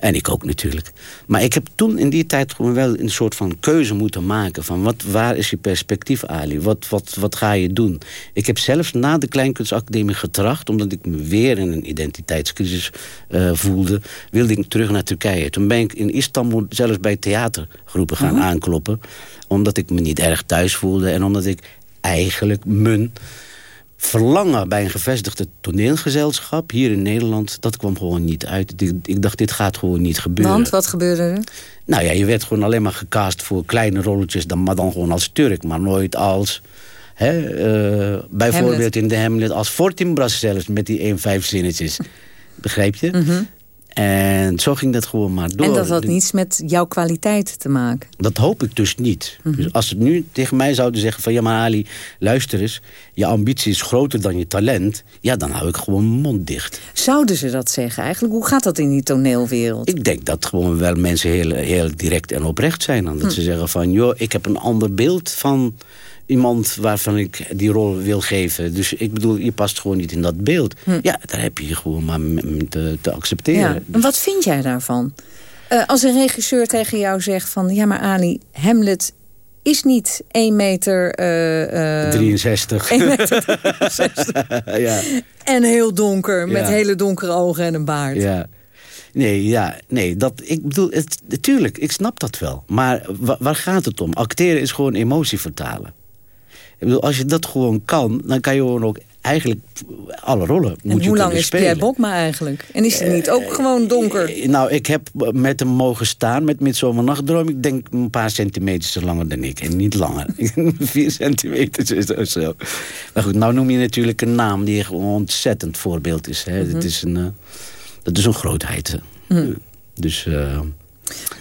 En ik ook natuurlijk. Maar ik heb toen in die tijd gewoon wel een soort van keuze moeten maken. Van wat, waar is je perspectief, Ali? Wat, wat, wat ga je doen? Ik heb zelfs na de Kleinkunstacademie getracht... omdat ik me weer in een identiteitscrisis uh, voelde... wilde ik terug naar Turkije. Toen ben ik in Istanbul zelfs bij theatergroepen gaan mhm. aankloppen. Omdat ik me niet erg thuis voelde. En omdat ik eigenlijk mijn verlangen bij een gevestigde toneelgezelschap hier in Nederland, dat kwam gewoon niet uit. Ik, dacht, dit gaat gewoon niet gebeuren. Want, wat gebeurde er? Nou ja, je werd gewoon alleen maar gecast voor kleine rolletjes, dan, maar dan gewoon als Turk, maar nooit als... Hè, uh, bijvoorbeeld in de Hamlet als Fortinbras zelfs, met die 1-5 zinnetjes. Begrijp je? Mm en zo ging dat gewoon maar door. En dat had niets met jouw kwaliteit te maken? Dat hoop ik dus niet. Mhm. Dus als ze nu tegen mij zouden zeggen van... ja, maar Ali, luister eens, je ambitie is groter dan je talent... ja, dan hou ik gewoon mijn mond dicht. Zouden ze dat zeggen eigenlijk? Hoe gaat dat in die toneelwereld? Ik denk dat gewoon wel mensen heel, heel direct en oprecht zijn. Dat hm. ze zeggen van, joh, ik heb een ander beeld van iemand waarvan ik die rol wil geven. Dus ik bedoel, je past gewoon niet in dat beeld. Hm. Ja, daar heb je gewoon maar te, te accepteren. Ja. En wat vind jij daarvan? Uh, als een regisseur tegen jou zegt van... ja, maar Ali, Hamlet is niet 1 meter... Uh, uh, 63. 1 meter 63. ja. En heel donker, met hele donkere ogen en een baard. Ja. Nee, ja, nee, dat, ik bedoel, het, natuurlijk, ik snap dat wel. Maar waar gaat het om? Acteren is gewoon emotie vertalen. Ik bedoel, als je dat gewoon kan, dan kan je gewoon ook eigenlijk alle rollen en hoe lang is Pierre Bokma eigenlijk? En is hij niet ook gewoon donker? Eh, nou, ik heb met hem mogen staan met Midzomernachtdroom. Ik denk een paar centimeters langer dan ik. En niet langer. Vier centimeter is of zo. Maar goed, nou noem je natuurlijk een naam die een ontzettend voorbeeld is. Hè. dat, mhm. is een, uh, dat is een grootheid. Mhm. Dus... Uh,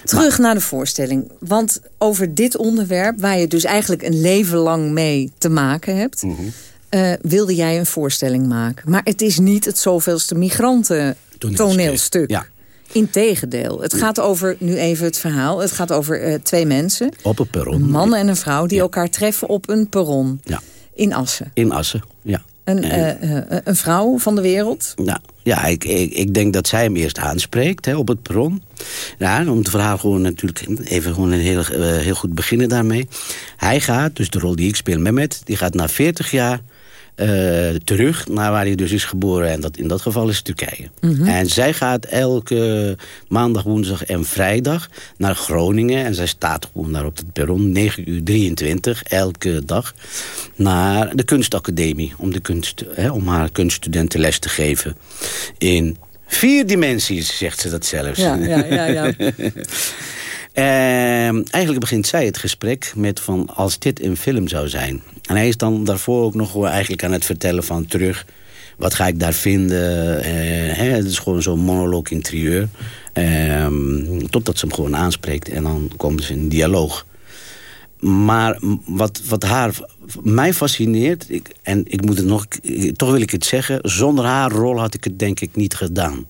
Terug naar de voorstelling. Want over dit onderwerp, waar je dus eigenlijk een leven lang mee te maken hebt... Mhm. Eh, wilde jij een voorstelling maken. Maar het is niet het zoveelste migranten toneelstuk. Ja. Integendeel. Het gaat over, nu even het verhaal... het gaat over uh, twee mensen. Op een perron. Een man en een vrouw die elkaar treffen op een perron. Ja. In Assen. In Assen, ja. Een, uh, een vrouw van de wereld? Ja, ja ik, ik, ik, denk dat zij hem eerst aanspreekt hè, op het perron. Ja, om het verhaal gewoon natuurlijk even gewoon een heel, heel goed beginnen daarmee. Hij gaat, dus de rol die ik speel, Mehmet... die gaat na 40 jaar terug naar waar hij dus is geboren. En dat, in dat geval is Turkije. En zij gaat elke maandag, woensdag en vrijdag naar Groningen. En zij staat gewoon daar op het perron, 9 uur 23, elke dag. Naar de kunstacademie. Om, de kunst, hè, om haar kunststudenten les te geven. In vier dimensies, zegt ze dat zelfs. Ja, ja, ja. ja. Ehm, eigenlijk begint zij het gesprek met van als dit een film zou zijn. En hij is dan daarvoor ook nog eigenlijk aan het vertellen van terug... wat ga ik daar vinden? Uh, hè, het is gewoon zo'n monoloog interieur. Ehm, totdat ze hem gewoon aanspreekt en dan komen ze in dialoog. Maar wat, wat haar, mij fascineert, ik, en ik moet het nog, toch wil ik het zeggen... zonder haar rol had ik het denk ik niet gedaan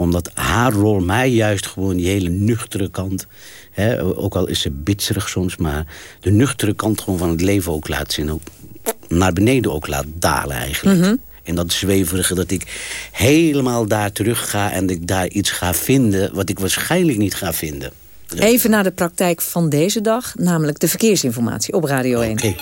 omdat haar rol mij juist gewoon die hele nuchtere kant... Hè, ook al is ze bitserig soms, maar de nuchtere kant gewoon van het leven ook laat zien. Ook naar beneden ook laat dalen eigenlijk. Mhm. En dat zweverige, dat ik helemaal daar terug ga... en dat ik daar iets ga vinden wat ik waarschijnlijk niet ga vinden. Even naar de praktijk van deze dag, namelijk de verkeersinformatie op Radio 1. Oké.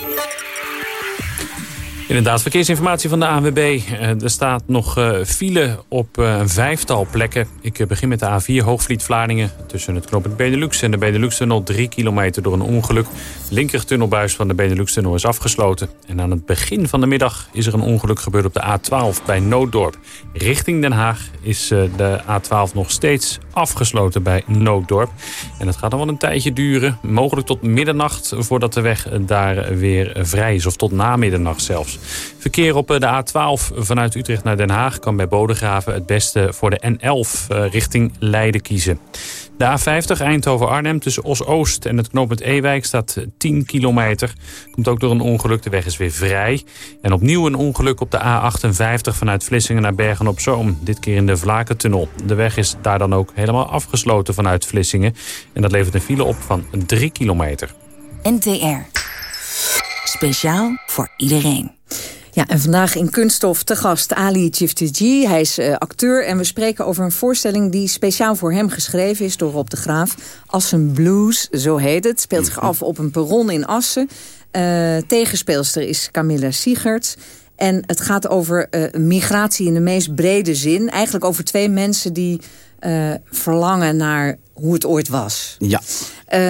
Inderdaad, verkeersinformatie van de ANWB. Eh, er staat nog uh, file op uh, een vijftal plekken. Ik begin met de A4 Hoogvliet-Vlaardingen. Tussen het knooppunt Benelux en de Benelux-tunnel... drie kilometer door een ongeluk. De linkertunnelbuis van de Benelux-tunnel is afgesloten. En aan het begin van de middag is er een ongeluk gebeurd op de A12 bij Nooddorp. Richting Den Haag is de A12 nog steeds afgesloten bij Nooddorp. En het gaat dan wel een tijdje duren. Mogelijk tot middernacht voordat de weg daar weer vrij is. Of tot na middernacht zelfs. Verkeer op eh, de A12 vanuit Utrecht naar Den Haag... kan bij Bodegraven het beste voor de N11 eh, richting Leiden kiezen. De A50 Eindhoven-Arnhem tussen Os-Oost en het knooppunt Ewijk staat 10 kilometer. Komt ook door een ongeluk, de weg is weer vrij. En opnieuw een ongeluk op de A58 vanuit Vlissingen naar Bergen-op-Zoom. Dit keer in de Vlakentunnel. De weg is daar dan ook helemaal afgesloten vanuit Vlissingen. En dat levert een file op van 3 kilometer. NTR. Speciaal voor iedereen. Ja, en vandaag in Kunststof te gast Ali Chiftiji. Hij is uh, acteur en we spreken over een voorstelling... die speciaal voor hem geschreven is door Rob de Graaf. Assen Blues, zo heet het. Speelt zich af op een perron in Assen. Uh, tegenspeelster is Camilla Siegerts. En het gaat over uh, migratie in de meest brede zin. Eigenlijk over twee mensen die verlangen naar hoe het ooit was. Ja.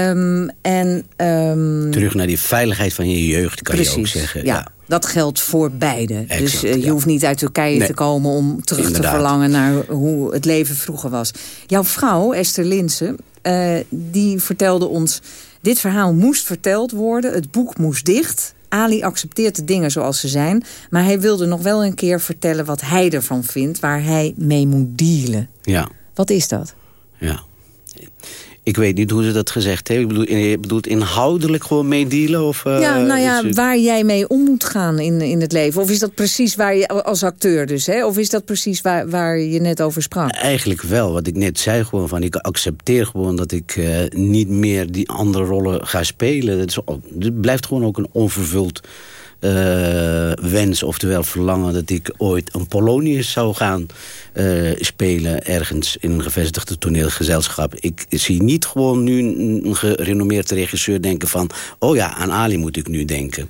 Um, en, um, Terug naar die veiligheid van je jeugd, kan precies, je ook zeggen. Ja, dat geldt voor beide. Exact, dus uh, je ja. hoeft niet uit Turkije Nee. te komen om terug Inderdaad. te verlangen naar hoe het leven vroeger was. Jouw vrouw, Esther Linsen, uh, die vertelde ons... dit verhaal moest verteld worden, het boek moest dicht... Ali accepteert de dingen zoals ze zijn... maar hij wilde nog wel een keer vertellen wat hij ervan vindt... waar hij mee moet dealen. Ja, Wat is dat? ja. Ik weet niet hoe ze dat gezegd heeft. Ik bedoel, je bedoelt inhoudelijk gewoon meedealen? Of, uh, ja, nou ja, waar jij mee om moet gaan in, in het leven. Of is dat precies waar je, als acteur dus, hè? Of is dat precies waar, waar je net over sprak? Eigenlijk wel, wat ik net zei gewoon van... ik accepteer gewoon dat ik uh, niet meer die andere rollen ga spelen. Is, het blijft gewoon ook een onvervuld uh, wens, oftewel verlangen... dat ik ooit een Polonius zou gaan uh, spelen... ergens in een gevestigde toneelgezelschap. Ik zie niet gewoon nu een, een gerenommeerd regisseur denken van... oh ja, aan Ali moet ik nu denken.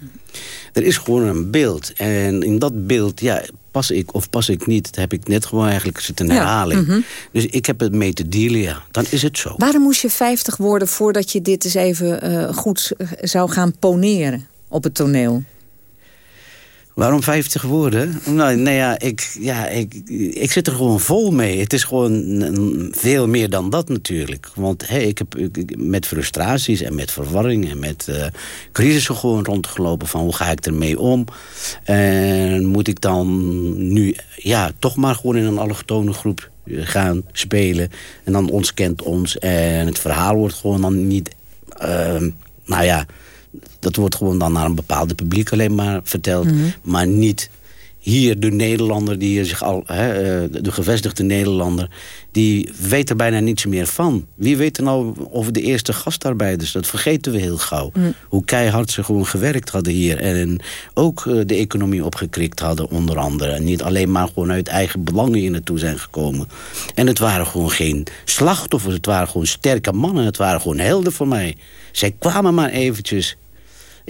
Er is gewoon een beeld. En in dat beeld, ja, pas ik of pas ik niet... dat heb ik net gewoon eigenlijk zitten Ja, herhaling. mhm. Dus ik heb het mee te dealen, ja. Dan is het zo. Waarom moest je 50 worden voordat je dit eens even uh, goed zou gaan poneren op het toneel? Waarom 50 woorden? Nou, nou ja, ik, ja ik, ik zit er gewoon vol mee. Het is gewoon veel meer dan dat natuurlijk. Want ik heb met frustraties en met verwarring en met uh, gewoon rondgelopen... van hoe ga ik ermee om? En moet ik dan nu ja, toch maar gewoon in een allochtone groep gaan spelen? En dan ons kent ons en het verhaal wordt gewoon dan niet... Uh, nou ja, dat wordt gewoon dan naar een bepaalde publiek alleen maar verteld. Mhm. Mm -hmm. Maar niet hier de Nederlander, die zich al, hè, de gevestigde Nederlander... die weet er bijna niets meer van. Wie weet er nou over de eerste gastarbeiders? Dat vergeten we heel gauw. Mhm. Mm. Hoe keihard ze gewoon gewerkt hadden hier. En ook uh, de economie opgekrikt hadden, onder andere. En niet alleen maar gewoon uit eigen belangen hier naartoe zijn gekomen. En het waren gewoon geen slachtoffers. Het waren gewoon sterke mannen. Het waren gewoon helden voor mij. Zij kwamen maar eventjes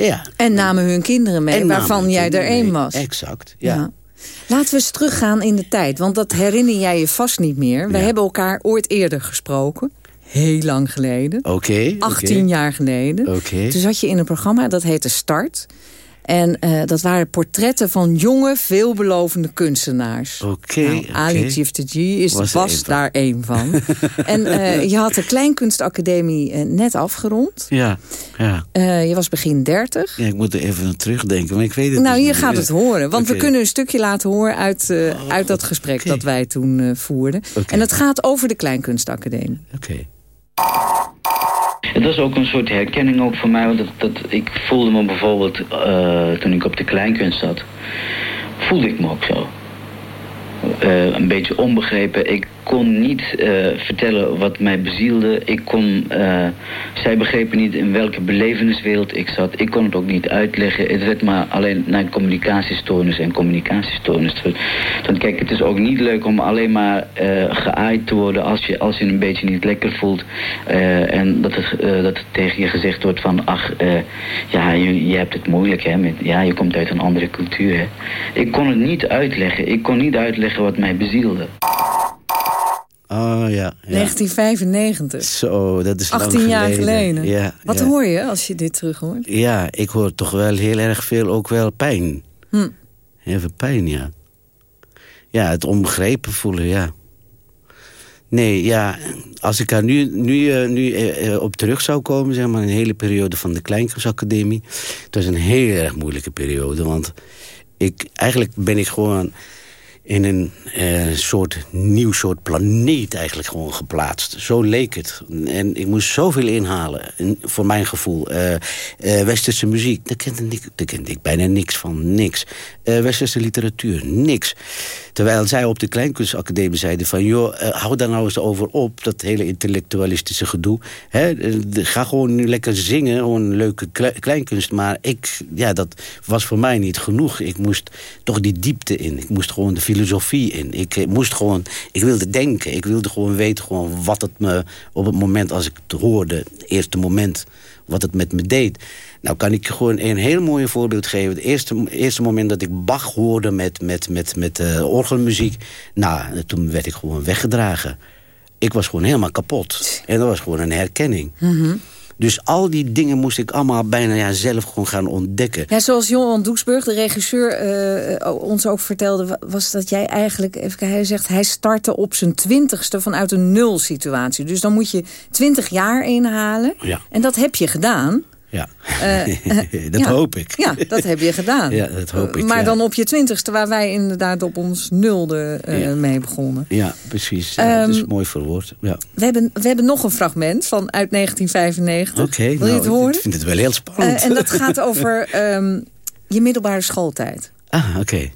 Ja. En namen hun kinderen mee, En waarvan jij er één was. Exact, ja. Laten we eens teruggaan in de tijd, want dat herinner jij je vast niet meer. We Ja. hebben elkaar ooit eerder gesproken. Heel lang geleden. Oké. oké. 18 jaar geleden. Oké. Toen zat je in een programma, dat heette Start. En eh, dat waren portretten van jonge, veelbelovende kunstenaars. Oké, Nou, oké. Ali Giftegi is, Was daar één van. en eh, je had de Kleinkunstacademie eh, net afgerond. Ja, ja. Je was begin 30. ja, ik moet er even aan terugdenken, maar ik weet het Nou, dus hier niet. gaat het horen. Want we kunnen een stukje laten horen uit, eh, uit dat gesprek dat wij toen voerden. En het gaat over de Kleinkunstacademie. Oké. Het was ook een soort herkenning ook voor mij. Want dat, dat, ik voelde me bijvoorbeeld, eh, toen ik op de kleinkunst zat, voelde ik me ook zo. Eh, een beetje onbegrepen. Ik kon niet eh, vertellen wat mij bezielde. Ik kon, eh, zij begrepen niet in welke beleveniswereld ik zat. Ik kon het ook niet uitleggen. Het werd maar alleen naar communicatiestoornis en communicatiestoornis. Want kijk, het is ook niet leuk om alleen maar geaaid te worden als je, als je een beetje niet lekker voelt. En dat het, dat tegen je gezegd wordt van, ach, ja, je, je hebt het moeilijk, hè. Met, ja, je komt uit een andere cultuur, hè. Ik kon het niet uitleggen. Ik kon niet uitleggen wat mij bezielde. Oh ja. ja. 1995. Zo, dat is lang 18 jaar geleden. Ja, Wat ja. hoor je als je dit terug hoort? Ja, ik hoor toch wel heel erg veel ook wel pijn. Hm. Heel veel pijn, ja. Ja, het onbegrepen voelen, ja. Nee, ja, als ik daar nu, nu, eh, nu eh, eh, op terug zou komen, zeg maar, een hele periode van de Kleinkunstacademie. Het was een heel erg moeilijke periode, want ik, eigenlijk ben ik gewoon in een eh, soort nieuw soort planeet eigenlijk gewoon geplaatst. Zo leek het. En ik moest zoveel inhalen, en voor mijn gevoel. Eh, eh, westerse muziek, daar kende, ik, ik bijna niks van, niks. Westerse literatuur, niks. Terwijl zij op de Kleinkunstacademie zeiden van... joh, hou daar nou eens over op, dat hele intellectualistische gedoe. Hè? ga gewoon nu lekker zingen, gewoon leuke kle- kleinkunst. Maar ik, ja, dat was voor mij niet genoeg. Ik moest toch die diepte in. Ik moest gewoon de filosofie in. Ik eh, moest gewoon, ik wilde denken. Ik wilde gewoon weten gewoon wat het me op het moment als ik het hoorde... het eerste moment wat het met me deed. Nou kan ik gewoon een heel mooi voorbeeld geven. Het eerste, eerste moment dat ik Bach hoorde met, met, met, met eh, orgelmuziek... nou, toen werd ik gewoon weggedragen. Ik was gewoon helemaal kapot. En dat was gewoon een herkenning. Dus al die dingen moest ik allemaal bijna ja, zelf gewoon gaan ontdekken. Ja, zoals Johan Doeksburg, de regisseur, eh, ons ook vertelde... wa- was dat jij eigenlijk, even hij zegt... hij startte op zijn twintigste vanuit een nul-situatie. Dus dan moet je twintig jaar inhalen. Ja. En dat heb je gedaan. Ja, Eh, dat ja. hoop ik. Ja, dat heb je gedaan. Ja, dat hoop ik, Maar ja. dan op je twintigste, waar wij inderdaad op ons nulde eh, Ja. mee begonnen. Ja, precies. Ja, dat is Ehm, mooi verwoord. Ja. We hebben, we hebben nog een fragment van uit 1995. Oké, Wil je nou, het horen? ik vind het wel heel spannend. Eh, en dat gaat over ehm, je middelbare schooltijd. Ah, oké.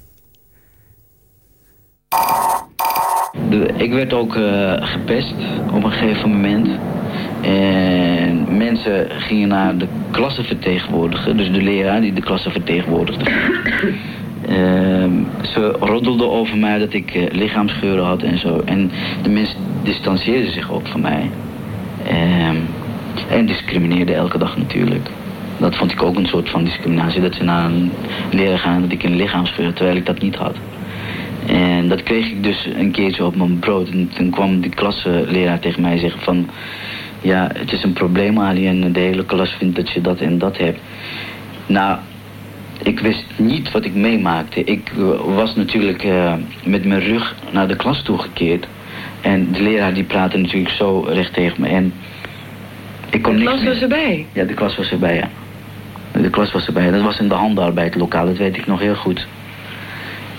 Ik werd ook eh, gepest op een gegeven moment. En mensen gingen naar de klasse vertegenwoordigen. Dus de leraar die de klasse vertegenwoordigde. Ehm, ze roddelden over mij dat ik eh, lichaamsgeuren had en zo. En de mensen distancieerden zich ook van mij. Ehm, en discrimineerden elke dag natuurlijk. Dat vond ik ook een soort van discriminatie. Dat ze naar een leraar gaan dat ik een lichaamsgeur terwijl ik dat niet had. En dat kreeg ik dus een keertje op mijn brood. En toen kwam die klasleraar tegen mij zeggen van... Ja, het is een probleem Ali en de hele klas vindt dat je dat en dat hebt. Nou, ik wist niet wat ik meemaakte. Ik eh, was natuurlijk eh, met mijn rug naar de klas toegekeerd. En de leraar die praatte natuurlijk zo recht tegen me. En ik kon De niks klas meer- was erbij? Ja, de klas was erbij, ja. De klas was erbij. Dat was in de handarbeidlokaal, dat weet ik nog heel goed.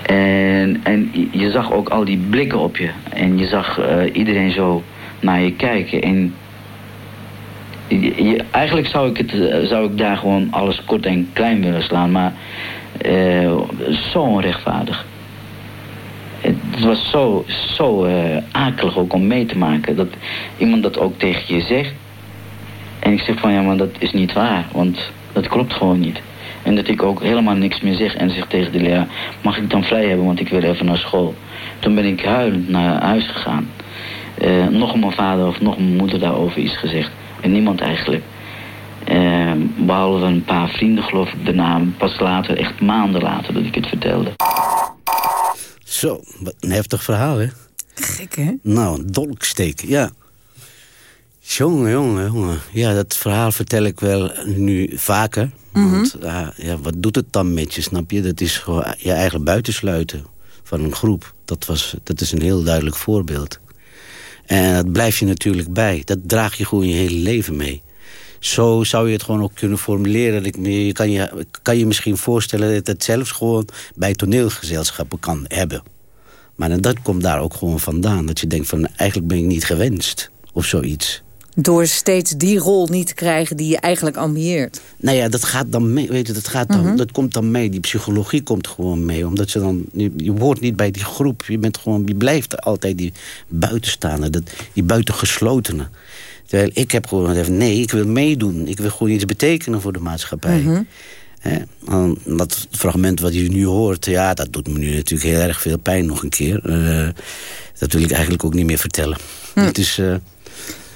En, en je- je zag ook al die blikken op je. En je zag eh, iedereen zo naar je kijken. En eigenlijk zou ik, het, eh, zou ik daar gewoon alles kort en klein willen slaan. Maar eh, zo onrechtvaardig. Het was zo, zo eh, akelig ook om mee te maken. Dat iemand dat ook tegen je zegt. En ik zeg van ja, maar dat is niet waar. Want dat klopt gewoon niet. En dat ik ook helemaal niks meer zeg. En zeg tegen de leraar, mag ik dan vrij hebben, want ik wil even naar school. Toen ben ik huilend naar huis gegaan. Nog mijn vader of nog mijn moeder daarover iets gezegd. En niemand eigenlijk. Eh, behalve een paar vrienden geloof ik daarna. Pas later, echt maanden later, dat ik het vertelde. Zo, wat een heftig verhaal, hè? Gek, hè? Nou, een dolksteek, ja. Jongen, jongen, jongen. Ja, dat verhaal vertel ik wel nu vaker. Want ja, ja, wat doet het dan met je, snap je? Dat is gewoon je eigen buitensluiten van een groep. Dat, was, dat is een heel duidelijk voorbeeld. En dat blijf je natuurlijk bij. Dat draag je gewoon je hele leven mee. Zo zou je het gewoon ook kunnen formuleren. Ik, je kan, je, kan je misschien voorstellen dat het zelfs gewoon bij toneelgezelschappen kan hebben. Maar dat komt daar ook gewoon vandaan. Dat je denkt van eigenlijk ben ik niet gewenst. Of zoiets. Door steeds die rol niet te krijgen die je eigenlijk ambieert. Nou ja, dat gaat dan mee. Weet je, dat, gaat dan, dat komt dan mee. Die psychologie komt gewoon mee. Omdat je dan. Je, je hoort niet bij die groep. Je bent gewoon. Je blijft altijd die buitenstaander. Dat, die buitengeslotene. Terwijl ik heb gewoon gezegd: nee, ik wil meedoen. Ik wil gewoon iets betekenen voor de maatschappij. En dat fragment wat je nu hoort, ja, dat doet me nu natuurlijk heel erg veel pijn nog een keer. Eh, dat wil ik eigenlijk ook niet meer vertellen. Het is. eh,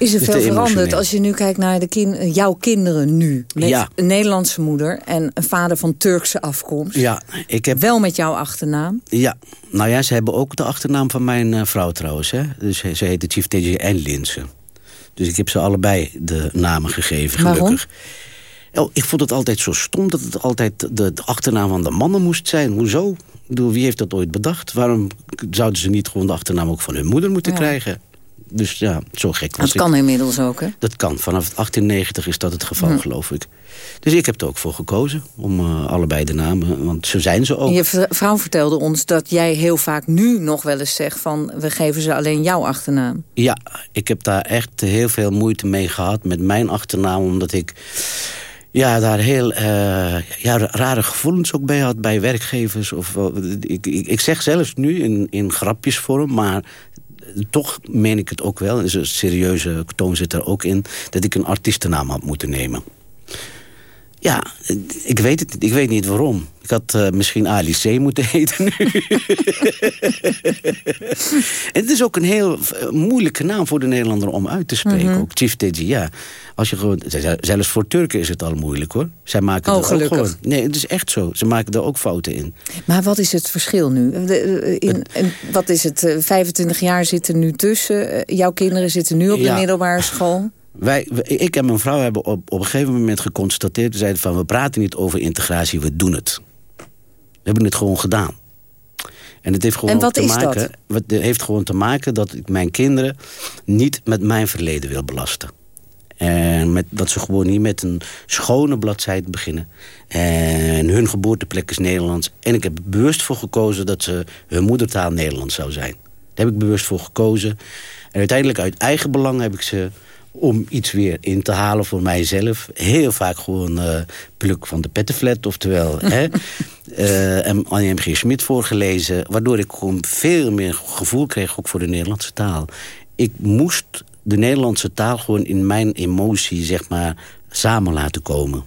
Is er is veel veranderd als je nu kijkt naar de kin jouw kinderen nu? Met Ja. een Nederlandse moeder en een vader van Turkse afkomst. ja, ik heb Wel met jouw achternaam. Ja, nou ja, ze hebben ook de achternaam van mijn eh, vrouw trouwens. Hè? Dus ze heette Chief TJ en Linsen. Dus ik heb ze allebei de namen gegeven, Waarom? gelukkig. Oh, ik vond het altijd zo stom dat het altijd de, de achternaam van de mannen moest zijn. Hoezo? Wie heeft dat ooit bedacht? Waarom zouden ze niet gewoon de achternaam ook van hun moeder moeten Ja. krijgen? Dus ja, zo gek was Dat ik. kan inmiddels ook, hè? Dat kan. Vanaf 1890 is dat het geval, Hm. geloof ik. Dus ik heb er ook voor gekozen. Om eh, allebei de namen. Want zo zijn ze ook. Je vrouw vertelde ons dat jij heel vaak nu nog wel eens zegt van... we geven ze alleen jouw achternaam. Ja, ik heb daar echt heel veel moeite mee gehad met mijn achternaam. Omdat ik ja, daar heel eh, ja, rare gevoelens ook bij had bij werkgevers. Of, ik, ik, ik zeg zelfs nu in, in grapjesvorm, maar toch meen ik het ook wel. Een serieuze toon zit er ook in. Dat ik een artiestennaam had moeten nemen. Ja, ik weet het niet. Ik weet niet waarom. Ik had eh, misschien Ali C moeten heten nu. en het is ook een heel eh, moeilijke naam voor de Nederlander om uit te spreken. Mhm. Ook Chief Teji, ja. Als je gewoon, zelfs voor Turken is het al moeilijk hoor. Zij maken Oh, er ook gewoon. Nee, het is echt zo. Ze maken er ook fouten in. Maar wat is het verschil nu? Eh, In, in- wat is het? eh, 25 jaar zitten nu tussen. Jouw kinderen zitten nu op de Ja. middelbare school. Wij, ik en mijn vrouw hebben op, op een gegeven moment geconstateerd... we zeiden van, we praten niet over integratie, we doen het. We hebben het gewoon gedaan. En het heeft gewoon En wat ook te is maken, dat? Wat, het heeft gewoon te maken dat ik mijn kinderen niet met mijn verleden wil belasten. En met, dat ze gewoon niet met een schone bladzijde beginnen. En hun geboorteplek is Nederlands. En ik heb er bewust voor gekozen dat ze hun moedertaal Nederlands zou zijn. Daar heb ik bewust voor gekozen. En uiteindelijk uit eigen belang heb ik ze om iets weer in te halen voor mijzelf. Heel vaak gewoon eh, pluk van de pettenflat, oftewel... hè, eh, en Annie M. G. Schmid voorgelezen. Waardoor ik gewoon veel meer gevoel kreeg ook voor de Nederlandse taal. Ik moest de Nederlandse taal gewoon in mijn emotie, zeg maar, samen laten komen.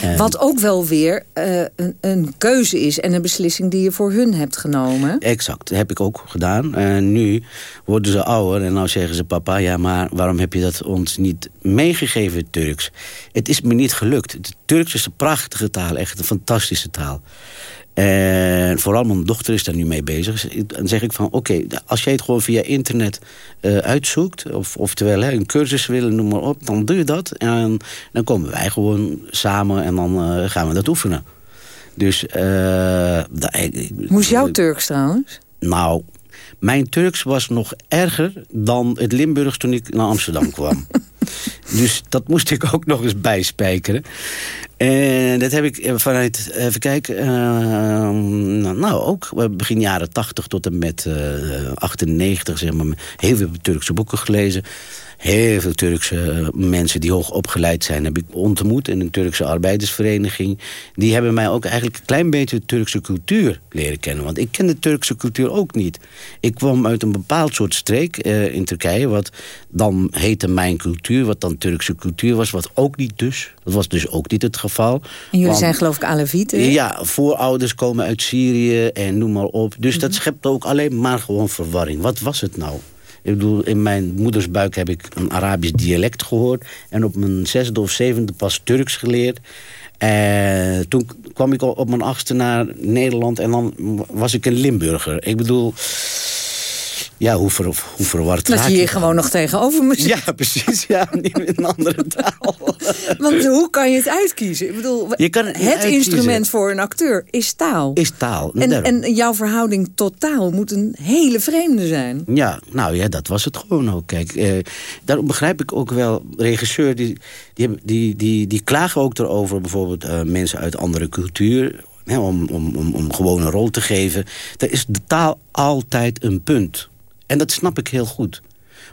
En- Wat ook wel weer eh, een, een keuze is en een beslissing die je voor hun hebt genomen. Exact, dat heb ik ook gedaan. En nu worden ze ouder en nou zeggen ze... papa, ja, maar waarom heb je dat ons niet meegegeven, Turks? Het is me niet gelukt. Het Turks is een prachtige taal, echt een fantastische taal. En vooral mijn dochter is daar nu mee bezig. Dan zeg ik van, oké, als jij het gewoon via internet eh, uitzoekt... Of, oftewel hè, een cursus willen, noem maar op, dan doe je dat. En dan komen wij gewoon samen en dan eh, gaan we dat oefenen. Dus... eh, Hoe is jouw Turks trouwens? nou, mijn Turks was nog erger dan het Limburgs toen ik naar Amsterdam kwam. dus dat moest ik ook nog eens bijspijkeren. En dat heb ik eh, vanuit, even kijken, eh, nou ook begin jaren 80 tot en met eh 98, zeg maar, heel veel Turkse boeken gelezen. Heel veel Turkse eh, mensen die hoog opgeleid zijn heb ik ontmoet in een Turkse arbeidersvereniging. Die hebben mij ook eigenlijk een klein beetje de Turkse cultuur leren kennen. Want ik ken de Turkse cultuur ook niet. Ik kwam uit een bepaald soort streek eh, in Turkije, wat dan heette mijn cultuur, wat dan Turkse cultuur was, wat ook niet dus. Dat was dus ook niet het geval. En jullie Want- zijn geloof ik Alevieten. ja, voorouders komen uit Syrië en noem maar op. Dus Mhm. dat schept ook alleen maar gewoon verwarring. Wat was het nou? Ik bedoel, in mijn moeders buik heb ik een Arabisch dialect gehoord. En op mijn zesde of zevende pas Turks geleerd. En toen kwam ik op mijn achtste naar Nederland en dan was ik een Limburger. Ik bedoel, ja, hoe, ver, hoe verward Dat je hier gewoon nog tegenover moet Ja, precies. Ja, in een andere taal. Want hoe kan je het uitkiezen? Ik bedoel, je kan het, het instrument voor een acteur is taal. Is taal. En, en jouw verhouding tot taal moet een hele vreemde zijn. Ja, nou ja, dat was het gewoon ook. Kijk, eh, daarom begrijp ik ook wel regisseurs die, die, die, die, die klagen ook erover. Bijvoorbeeld uh, mensen uit andere cultuur. Hè, om, om, om, om gewoon een rol te geven. Daar is de taal altijd een punt. En dat snap ik heel goed.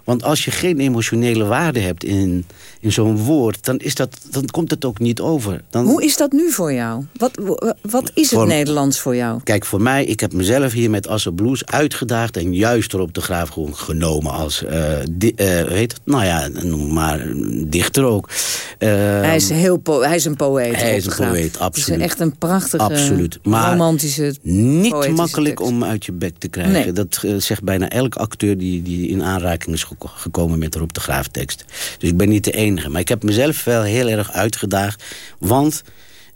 Want als je geen emotionele waarde hebt in, in zo'n woord... Dan, is dat, dan komt het ook niet over. Dan... Hoe is dat nu voor jou? Wat, wat is het Nederlands voor jou? Kijk, voor mij, ik heb mezelf hier met Asse Blues uitgedaagd... en juist erop de graaf gewoon genomen als, uh, di, uh, het? Nou ja, noem maar dichter ook. Uh, hij, is heel hij is een poëet. Hij is een poëet, absoluut. Het is echt een prachtige, absoluut. Maar romantische niet makkelijk tekst. om uit je bek te krijgen. Nee. Dat zegt bijna elk acteur die, die in aanraking is gekomen met de Rob de Graaf tekst. Dus ik ben niet de enige. Maar ik heb mezelf wel heel erg uitgedaagd. Want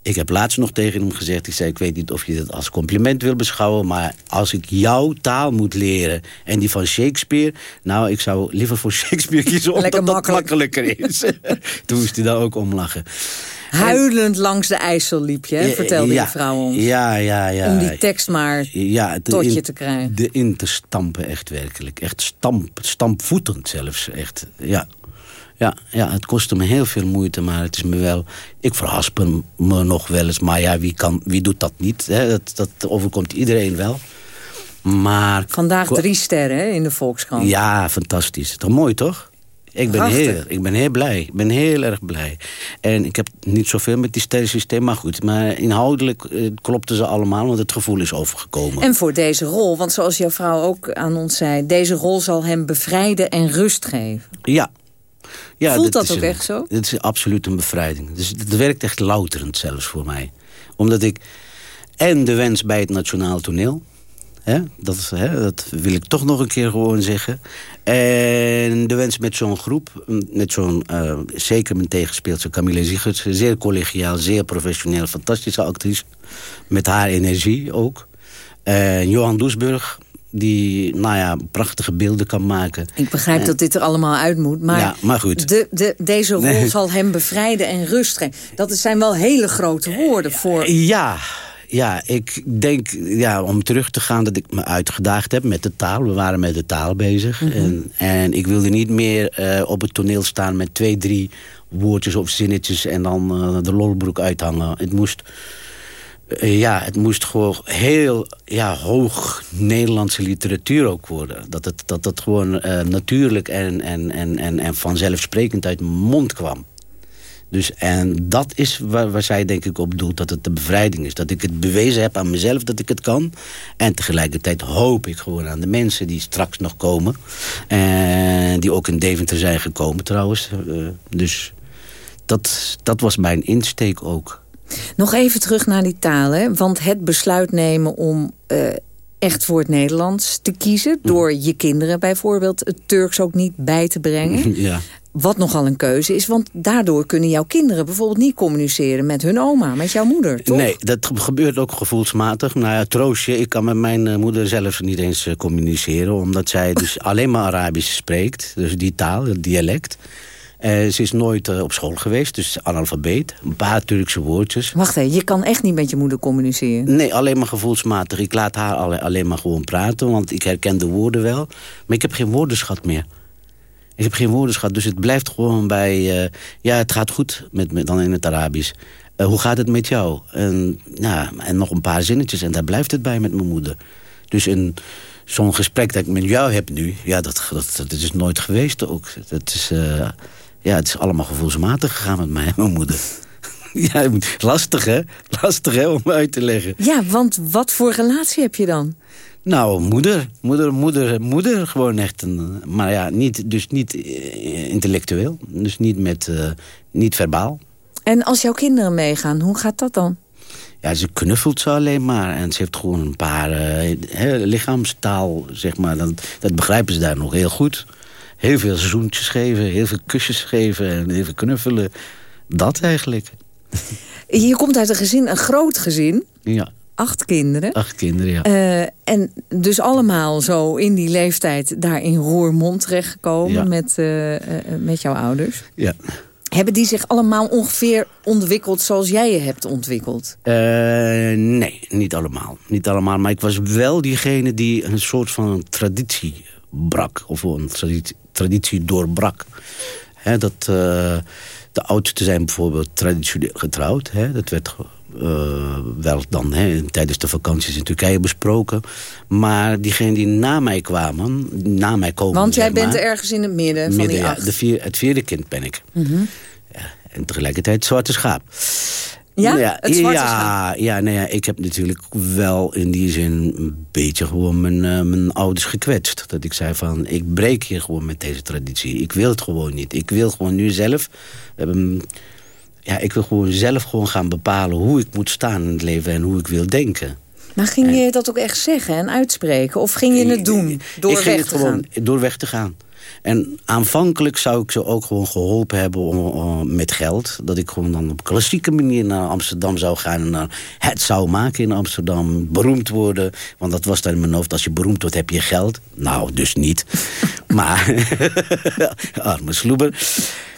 ik heb laatst nog tegen hem gezegd... ik zei, ik weet niet of je dat als compliment wil beschouwen... maar als ik jouw taal moet leren en die van Shakespeare... nou, ik zou liever voor Shakespeare kiezen... omdat Lekker dat makkelijk. makkelijker is. Toen moest hij daar ook om lachen. Huilend langs de IJssel liep je, vertelde ja, je vrouw ons. Ja, ja, ja. Om die tekst maar ja, tot je te krijgen. De in te stampen, echt werkelijk. Echt stamp, stampvoetend zelfs, echt. Ja. Ja, ja, het kostte me heel veel moeite, maar het is me wel... Ik verhaspen me nog wel eens, maar ja, wie, kan, wie doet dat niet? Hè? Dat, dat overkomt iedereen wel. Maar... Vandaag drie sterren hè, in de Volkskrant. Ja, fantastisch. Toch mooi, toch? Ik ben, heel, ik ben heel blij. Ik ben heel erg blij. En ik heb niet zoveel met die sterrensysteem, maar goed. Maar inhoudelijk eh, klopten ze allemaal, want het gevoel is overgekomen. En voor deze rol, want zoals jouw vrouw ook aan ons zei... deze rol zal hem bevrijden en rust geven. Ja. ja Voelt dat ook een- echt zo? Het is absoluut een bevrijding. Dus het werkt echt louterend zelfs voor mij. Omdat ik... En de wens bij het Nationaal Toneel... Dat, hè, dat wil ik toch nog een keer gewoon zeggen. En de wens met zo'n groep, met zo'n, eh, zeker mijn tegenspeelster Camille Ziegerts... zeer collegiaal, zeer professioneel, fantastische actrice. Met haar energie ook. En Johan Doesburg, die nou ja, prachtige beelden kan maken. Ik begrijp En- dat dit er allemaal uit moet. Maar, Ja, maar goed. De, de, deze rol Nee. zal hem bevrijden en rust geven. Dat zijn wel hele grote woorden voor... Ja, ja, ik denk ja, om terug te gaan dat ik me uitgedaagd heb met de taal. We waren met de taal bezig. Mhm. en, en ik wilde niet meer eh, op het toneel staan met twee, drie woordjes of zinnetjes... en dan eh, de lolbroek uithangen. Het moest... eh, ja, het moest gewoon heel ja, hoog Nederlandse literatuur ook worden. Dat het, dat het gewoon natuurlijk en, en, en, en, en vanzelfsprekend uit mijn mond kwam. Dus, en dat is waar, waar zij denk ik op doelt, dat het de bevrijding is. Dat ik het bewezen heb aan mezelf dat ik het kan. En tegelijkertijd hoop ik gewoon aan de mensen die straks nog komen. En die ook in Deventer zijn gekomen trouwens. Eh, dus dat, dat was mijn insteek ook. Nog even terug naar die taal, hè? Want het besluit nemen om eh, echt voor het Nederlands te kiezen... door je kinderen bijvoorbeeld het Turks ook niet bij te brengen... ja. Wat nogal een keuze is, want daardoor kunnen jouw kinderen bijvoorbeeld niet communiceren met hun oma, met jouw moeder, toch? Nee, dat ge- gebeurt ook gevoelsmatig. Nou ja, troostje, ik kan met mijn eh, moeder zelfs niet eens eh, communiceren... omdat zij dus alleen maar Arabisch spreekt, dus die taal, het dialect. Eh, ze is nooit op school geweest, dus analfabeet. Een paar Turkse woordjes. Wacht even, je kan echt niet met je moeder communiceren. Nee, alleen maar gevoelsmatig. Ik laat haar alle- alleen maar gewoon praten, want ik herken de woorden wel. Maar ik heb geen woordenschat meer. Ik heb geen woordenschat, dus het blijft gewoon bij... eh, ja, het gaat goed, met, met, dan in het Arabisch. Eh, hoe gaat het met jou? En, ja, en nog een paar zinnetjes en daar blijft het bij met mijn moeder. Dus zo'n gesprek dat ik met jou heb nu... ja, dat, dat, dat is nooit geweest ook. Dat is, eh, ja, het is allemaal gevoelsmatig gegaan met mij en mijn moeder. Ja, lastig hè? Lastig hè, om uit te leggen. Ja, want wat voor relatie heb je dan? Nou, moeder. Moeder, moeder, moeder. Gewoon echt een... Maar ja, niet, dus niet eh, intellectueel. Dus niet met... eh, niet verbaal. En als jouw kinderen meegaan, hoe gaat dat dan? Ja, ze knuffelt ze alleen maar. En ze heeft gewoon een paar uh, lichaamstaal, zeg maar. Dat, dat begrijpen ze daar nog heel goed. Heel veel zoentjes geven, heel veel kusjes geven en heel veel knuffelen. Dat eigenlijk. Je komt uit een gezin, een groot gezin. Ja. Acht kinderen. Acht kinderen, ja. Uh, en dus allemaal zo in die leeftijd daar in Roermond terechtgekomen ja. met, uh, uh, met jouw ouders. Ja. Hebben die zich allemaal ongeveer ontwikkeld zoals jij je hebt ontwikkeld? nee, niet allemaal. Niet allemaal. Maar ik was wel diegene die een soort van traditie brak. Of een traditie, traditie doorbrak. Dat de oudste zijn bijvoorbeeld traditioneel getrouwd. Hè? Dat werd uh, wel dan hè, tijdens de vakanties in Turkije besproken. Maar diegenen die na mij kwamen, na mij komen... Want jij bent maar, ergens in het midden, van die ja, acht. de vier, het vierde kind ben ik. Mhm. ja, en tegelijkertijd het zwarte schaap. Ja, ja, het zwarte ja, schaap. Ja, nee, ja, ik heb natuurlijk wel in die zin een beetje gewoon mijn, eh, mijn ouders gekwetst. Dat ik zei van, ik breek hier gewoon met deze traditie. Ik wil het gewoon niet. Ik wil gewoon nu zelf... ja, ik wil gewoon zelf gewoon gaan bepalen hoe ik moet staan in het leven en hoe ik wil denken. Maar ging je dat ook echt zeggen en uitspreken? Of ging je het doen door ik ging weg het te gewoon gaan? door weg te gaan. En aanvankelijk zou ik ze ook gewoon geholpen hebben om, om- met geld. Dat ik gewoon dan op klassieke manier naar Amsterdam zou gaan. En dan het zou maken in Amsterdam. Beroemd worden. Want dat was dan in mijn hoofd. Als je beroemd wordt heb je geld. Nou, dus niet. maar, arme sloeber.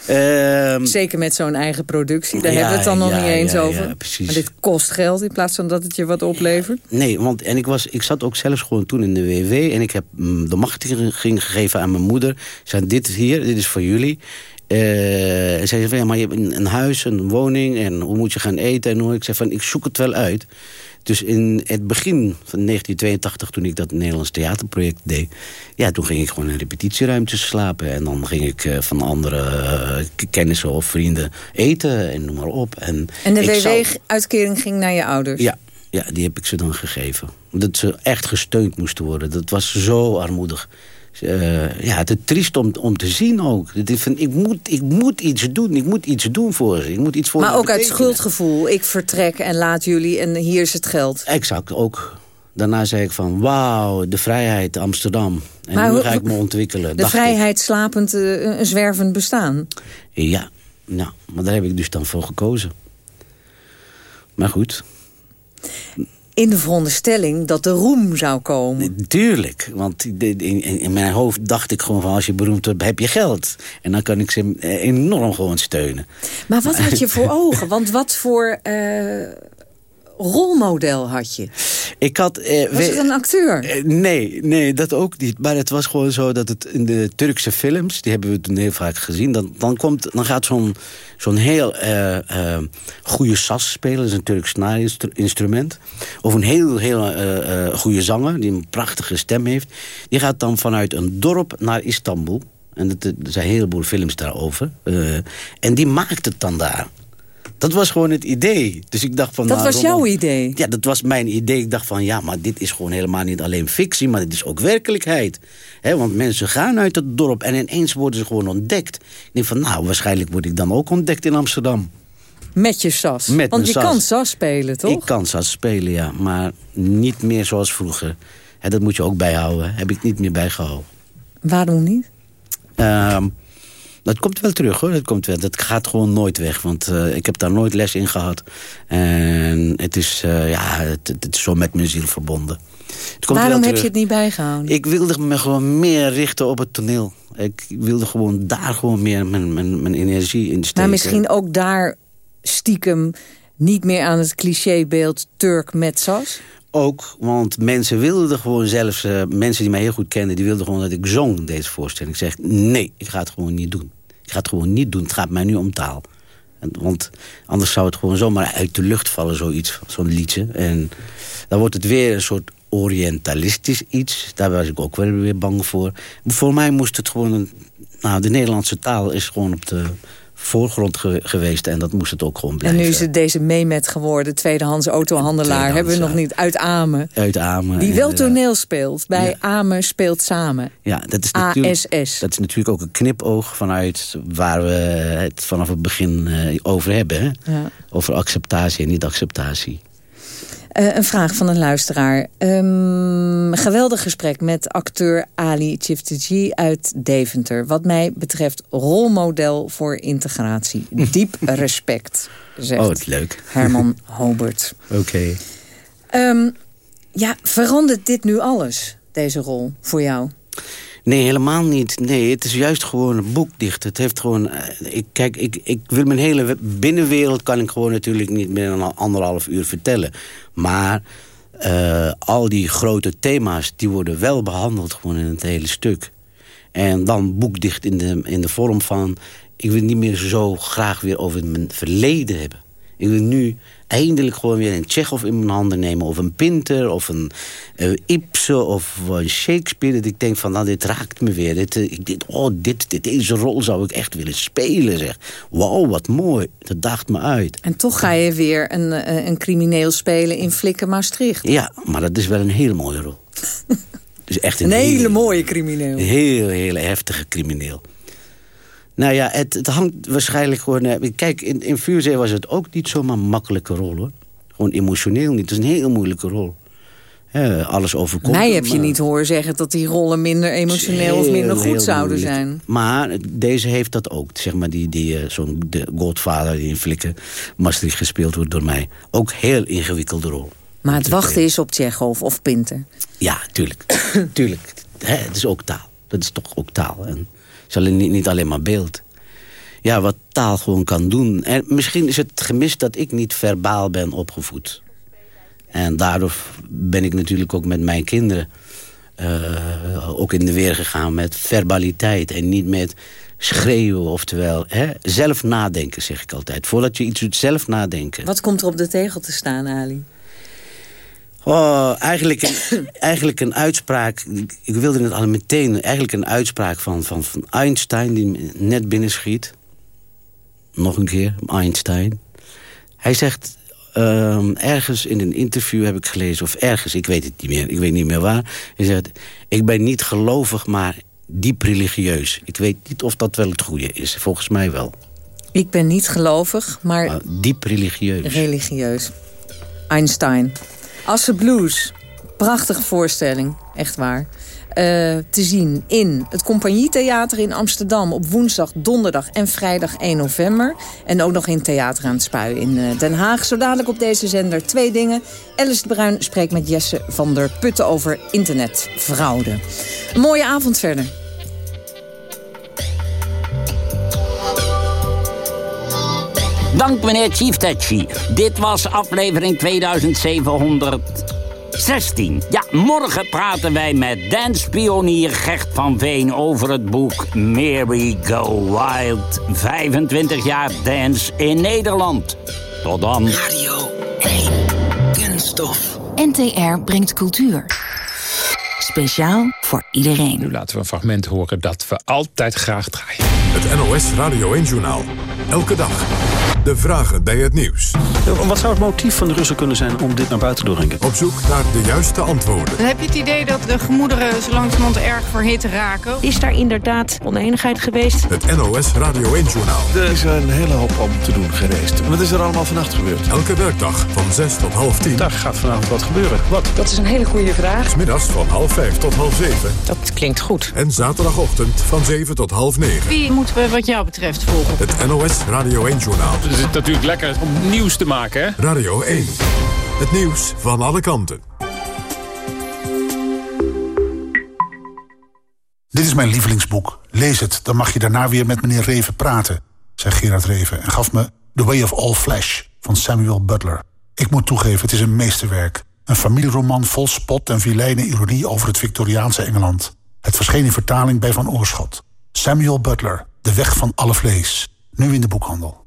Ehm, Zeker met zo'n eigen productie. Daar Ja, hebben we het dan nog ja, niet eens ja, over. precies. Maar dit kost geld in plaats van dat het je wat oplevert. Nee, want en ik, was, ik zat ook zelfs gewoon toen in de WW... en ik heb mm, de machtiging gegeven aan mijn moeder. Zei, dit is hier, dit is voor jullie. Eh, en zei van, ja, maar je hebt een, een huis, een woning... en hoe moet je gaan eten? En hoe? Ik zei van, ik zoek het wel uit. Dus in het begin van 1982, toen ik dat Nederlands theaterproject deed... ja, toen ging ik gewoon in repetitieruimtes slapen. En dan ging ik eh, van andere eh, kennissen of vrienden eten en noem maar op. En, En de zou- WW-uitkering ging naar je ouders. ja, ja, die heb ik ze dan gegeven. Dat ze echt gesteund moesten worden. Dat was zo armoedig. Eh, ja, het is triest om, om te zien ook. Dat Ik, moet, ik moet iets doen. Ik moet iets doen voor ze. Ik moet iets voor Maar ook uit schuldgevoel. Ik vertrek en laat jullie en hier is het geld. Exact, ook. Daarna zei ik van, wauw, de vrijheid, Amsterdam. En Maar nu hoe- ga ik me ontwikkelen. De ik. vrijheid slapend, eh, een zwervend bestaan. Ja, nou, maar daar heb ik dus dan voor gekozen. Maar goed, In de veronderstelling dat de roem zou komen. Tuurlijk, want in, mijn hoofd dacht ik gewoon van... als je beroemd wordt, heb je geld. En dan kan ik ze eh, enorm gewoon steunen. Maar wat had je voor ogen? Want wat voor eh, rolmodel had je? Ik had... eh, Was het een acteur? eh, nee, nee, dat ook niet. Maar het was gewoon zo dat het in de Turkse films... die hebben we toen heel vaak gezien... dan, dan, komt, dan gaat zo'n zo'n heel eh eh goede sas spelen. Dat is een Turks snaarinstrument. Of een heel, heel goede zanger... die een prachtige stem heeft. Die gaat dan vanuit een dorp naar Istanbul... En het- er zijn een heleboel films daarover. en die maakt het dan daar. Dat was gewoon het idee. Dus ik dacht van... Dat nou, was jouw idee? Ja, dat was mijn idee. Ik dacht van, ja, maar dit is gewoon helemaal niet alleen fictie... maar dit is ook werkelijkheid. Hè, want mensen gaan uit het dorp en ineens worden ze gewoon ontdekt. Ik denk van, nou, waarschijnlijk word ik dan ook ontdekt in Amsterdam. Met je sas. Met Want je sas. kan sas spelen, toch? Ik kan sas spelen, ja, maar niet meer zoals vroeger. Hè, dat moet je ook bijhouden. Heb ik niet meer bijgehouden. Waarom niet? Ehm, dat komt wel terug hoor, dat komt wel. Dat gaat gewoon nooit weg, want eh, ik heb daar nooit les in gehad. En het is, eh, ja, het, het is zo met mijn ziel verbonden. Waarom heb je het niet bijgehouden? Ik wilde me gewoon meer richten op het toneel. Ik wilde gewoon daar gewoon meer mijn, mijn, mijn energie in steken. maar misschien ook daar stiekem niet meer aan het clichébeeld Turk met sas? Ook, want mensen wilden gewoon zelfs... eh, mensen die mij heel goed kenden, die wilden gewoon dat ik zong deze voorstelling. Ik zeg, nee, ik ga het gewoon niet doen. Ik ga het gewoon niet doen. Het gaat mij nu om taal. Want anders zou het gewoon zomaar uit de lucht vallen, zoiets, zo'n liedje. En dan wordt het weer een soort orientalistisch iets. Daar was ik ook wel weer bang voor. Voor mij moest het gewoon... Nou, de Nederlandse taal is gewoon op de voorgrond ge- geweest. En dat moest het ook gewoon En blijven. nu is het deze Meemet geworden, tweedehands autohandelaar. Hebben we nog niet uit Amen. Uit Amen. Die wel toneel speelt. Bij Amen speelt samen. Ja, dat is, natuurlijk, ASS. dat is natuurlijk ook een knipoog vanuit waar we het vanaf het begin eh, over hebben. Hè? Ja. Over acceptatie en niet-acceptatie. Uh, een vraag van een luisteraar. Um, geweldig gesprek met acteur Ali Chiftiji uit Deventer. Wat mij betreft rolmodel voor integratie. Diep respect, zegt oh, leuk. Herman Hobert. Oké. Okay. Um, ja, verandert dit nu alles, deze rol, voor jou? Nee, helemaal niet. Nee, het is juist gewoon een boek dicht. Het heeft gewoon... Ik, kijk, ik, ik wil mijn hele binnenwereld... kan ik gewoon natuurlijk niet meer dan anderhalf uur vertellen. Maar uh, al die grote thema's... die worden wel behandeld gewoon in het hele stuk. En dan boekdicht in de, in de vorm van... ik wil niet meer zo graag weer over mijn verleden hebben. Ik wil nu eindelijk gewoon weer een Tsjechov in mijn handen nemen... of een Pinter, of een uh, Ibsen, of een Shakespeare... dat ik denk van, nou, dit raakt me weer. Dit, ik, dit, oh, dit, dit, deze rol zou ik echt willen spelen, zeg. Wauw, wat mooi. Dat daagt me uit. En toch ga je weer een, uh, een crimineel spelen in Flikken Maastricht. Ja, maar dat is wel een hele mooie rol. dus echt een, een hele, hele mooie crimineel. Een heel, hele heftige crimineel. Nou ja, het, het hangt waarschijnlijk gewoon... Uh, kijk, in, in Vuurzee was het ook niet zomaar een makkelijke rol, hoor. Gewoon emotioneel niet. Het is een heel moeilijke rol. alles overkomt. Mij heb je niet horen zeggen dat die rollen minder emotioneel of minder goed zouden zijn. Maar deze heeft dat ook. Zeg maar die, die, uh, zo'n Godfather die in Flikken Maastricht gespeeld wordt door mij. Ook heel ingewikkelde rol. Maar het wachten is op Tsjechov of Pinter. Ja, tuurlijk. tuurlijk. het is ook taal. Dat is toch ook taal. En is niet, niet alleen maar beeld. Ja, wat taal gewoon kan doen. En misschien is het gemis dat ik niet verbaal ben opgevoed. En daardoor ben ik natuurlijk ook met mijn kinderen... Uh, ook in de weer gegaan met verbaliteit en niet met schreeuwen. Oftewel, hè, zelf nadenken, zeg ik altijd. Voordat je iets doet, zelf nadenken. Wat komt er op de tegel te staan, Ali? Oh, eigenlijk, een, eigenlijk een uitspraak, ik wilde het al meteen... eigenlijk een uitspraak van, van, van Einstein die net binnenschiet. Nog een keer, Einstein. Hij zegt, uh, ergens in een interview heb ik gelezen... of ergens, ik weet het niet meer, ik weet niet meer waar... hij zegt, ik ben niet gelovig, maar diep religieus. Ik weet niet of dat wel het goede is, volgens mij wel. Ik ben niet gelovig, maar... Uh, diep religieus. Religieus. Einstein. Asse Blues. Prachtige voorstelling, echt waar. Uh, te zien in het Compagnietheater in Amsterdam... op woensdag, donderdag en vrijdag 1 november. En ook nog in Theater aan het Spui in uh, Den Haag. Zo dadelijk op deze zender twee dingen. Alice de Bruin spreekt met Jesse van der Putten over internetfraude. Een mooie avond verder. Dank meneer Chief Tetchy. Dit was aflevering 2716. Ja, morgen praten wij met danspionier Gert van Veen... over het boek Mary Go Wild. 25 jaar dance in Nederland. Tot dan. Radio 1. Kunststof. NTR brengt cultuur. Speciaal voor iedereen. Nu laten we een fragment horen dat we altijd graag draaien. Het NOS Radio 1-journaal. Elke dag de vragen bij het nieuws. Wat zou het motief van de Russen kunnen zijn om dit naar buiten te brengen? Op zoek naar de juiste antwoorden. heb je het idee dat de gemoederen zo langzamerhand erg verhit raken? Is daar inderdaad oneenigheid geweest? Het NOS Radio 1-journaal. Er is een hele hoop om te doen geweest. Wat is er allemaal vannacht gebeurd? Elke werkdag van 6 tot half 10. Daar gaat vanavond wat gebeuren. Wat? Dat is een hele goede vraag. Smiddags van half 5 tot half 7. Dat klinkt goed. En zaterdagochtend van 7 tot half 9. Wie moeten we wat jou betreft volgen? Het NOS Radio 1-journaal. Het is natuurlijk lekker om nieuws te maken, hè? Radio 1. Het nieuws van alle kanten. Dit is mijn lievelingsboek. Lees het, dan mag je daarna weer met meneer Reven praten, zei Gerard Reven... en gaf me The Way of All Flesh van Samuel Butler. Ik moet toegeven, het is een meesterwerk. Een familieroman vol spot en vilijne ironie over het Victoriaanse Engeland. Het verscheen in vertaling bij Van Oorschot. Samuel Butler, De Weg van alle Vlees. Nu in de boekhandel.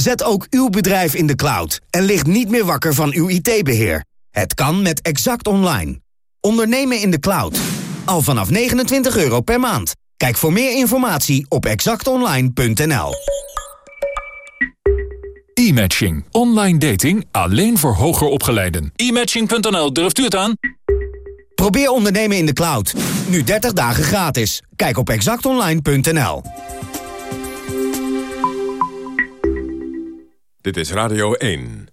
Zet ook uw bedrijf in de cloud en ligt niet meer wakker van uw IT-beheer. Het kan met Exact Online. Ondernemen in de cloud. Al vanaf 29 euro per maand. Kijk voor meer informatie op exactonline.nl. E-matching. Online dating alleen voor hoger opgeleiden. E-matching.nl, durft u het aan? Probeer ondernemen in de cloud. Nu 30 dagen gratis. Kijk op exactonline.nl. Dit is Radio 1.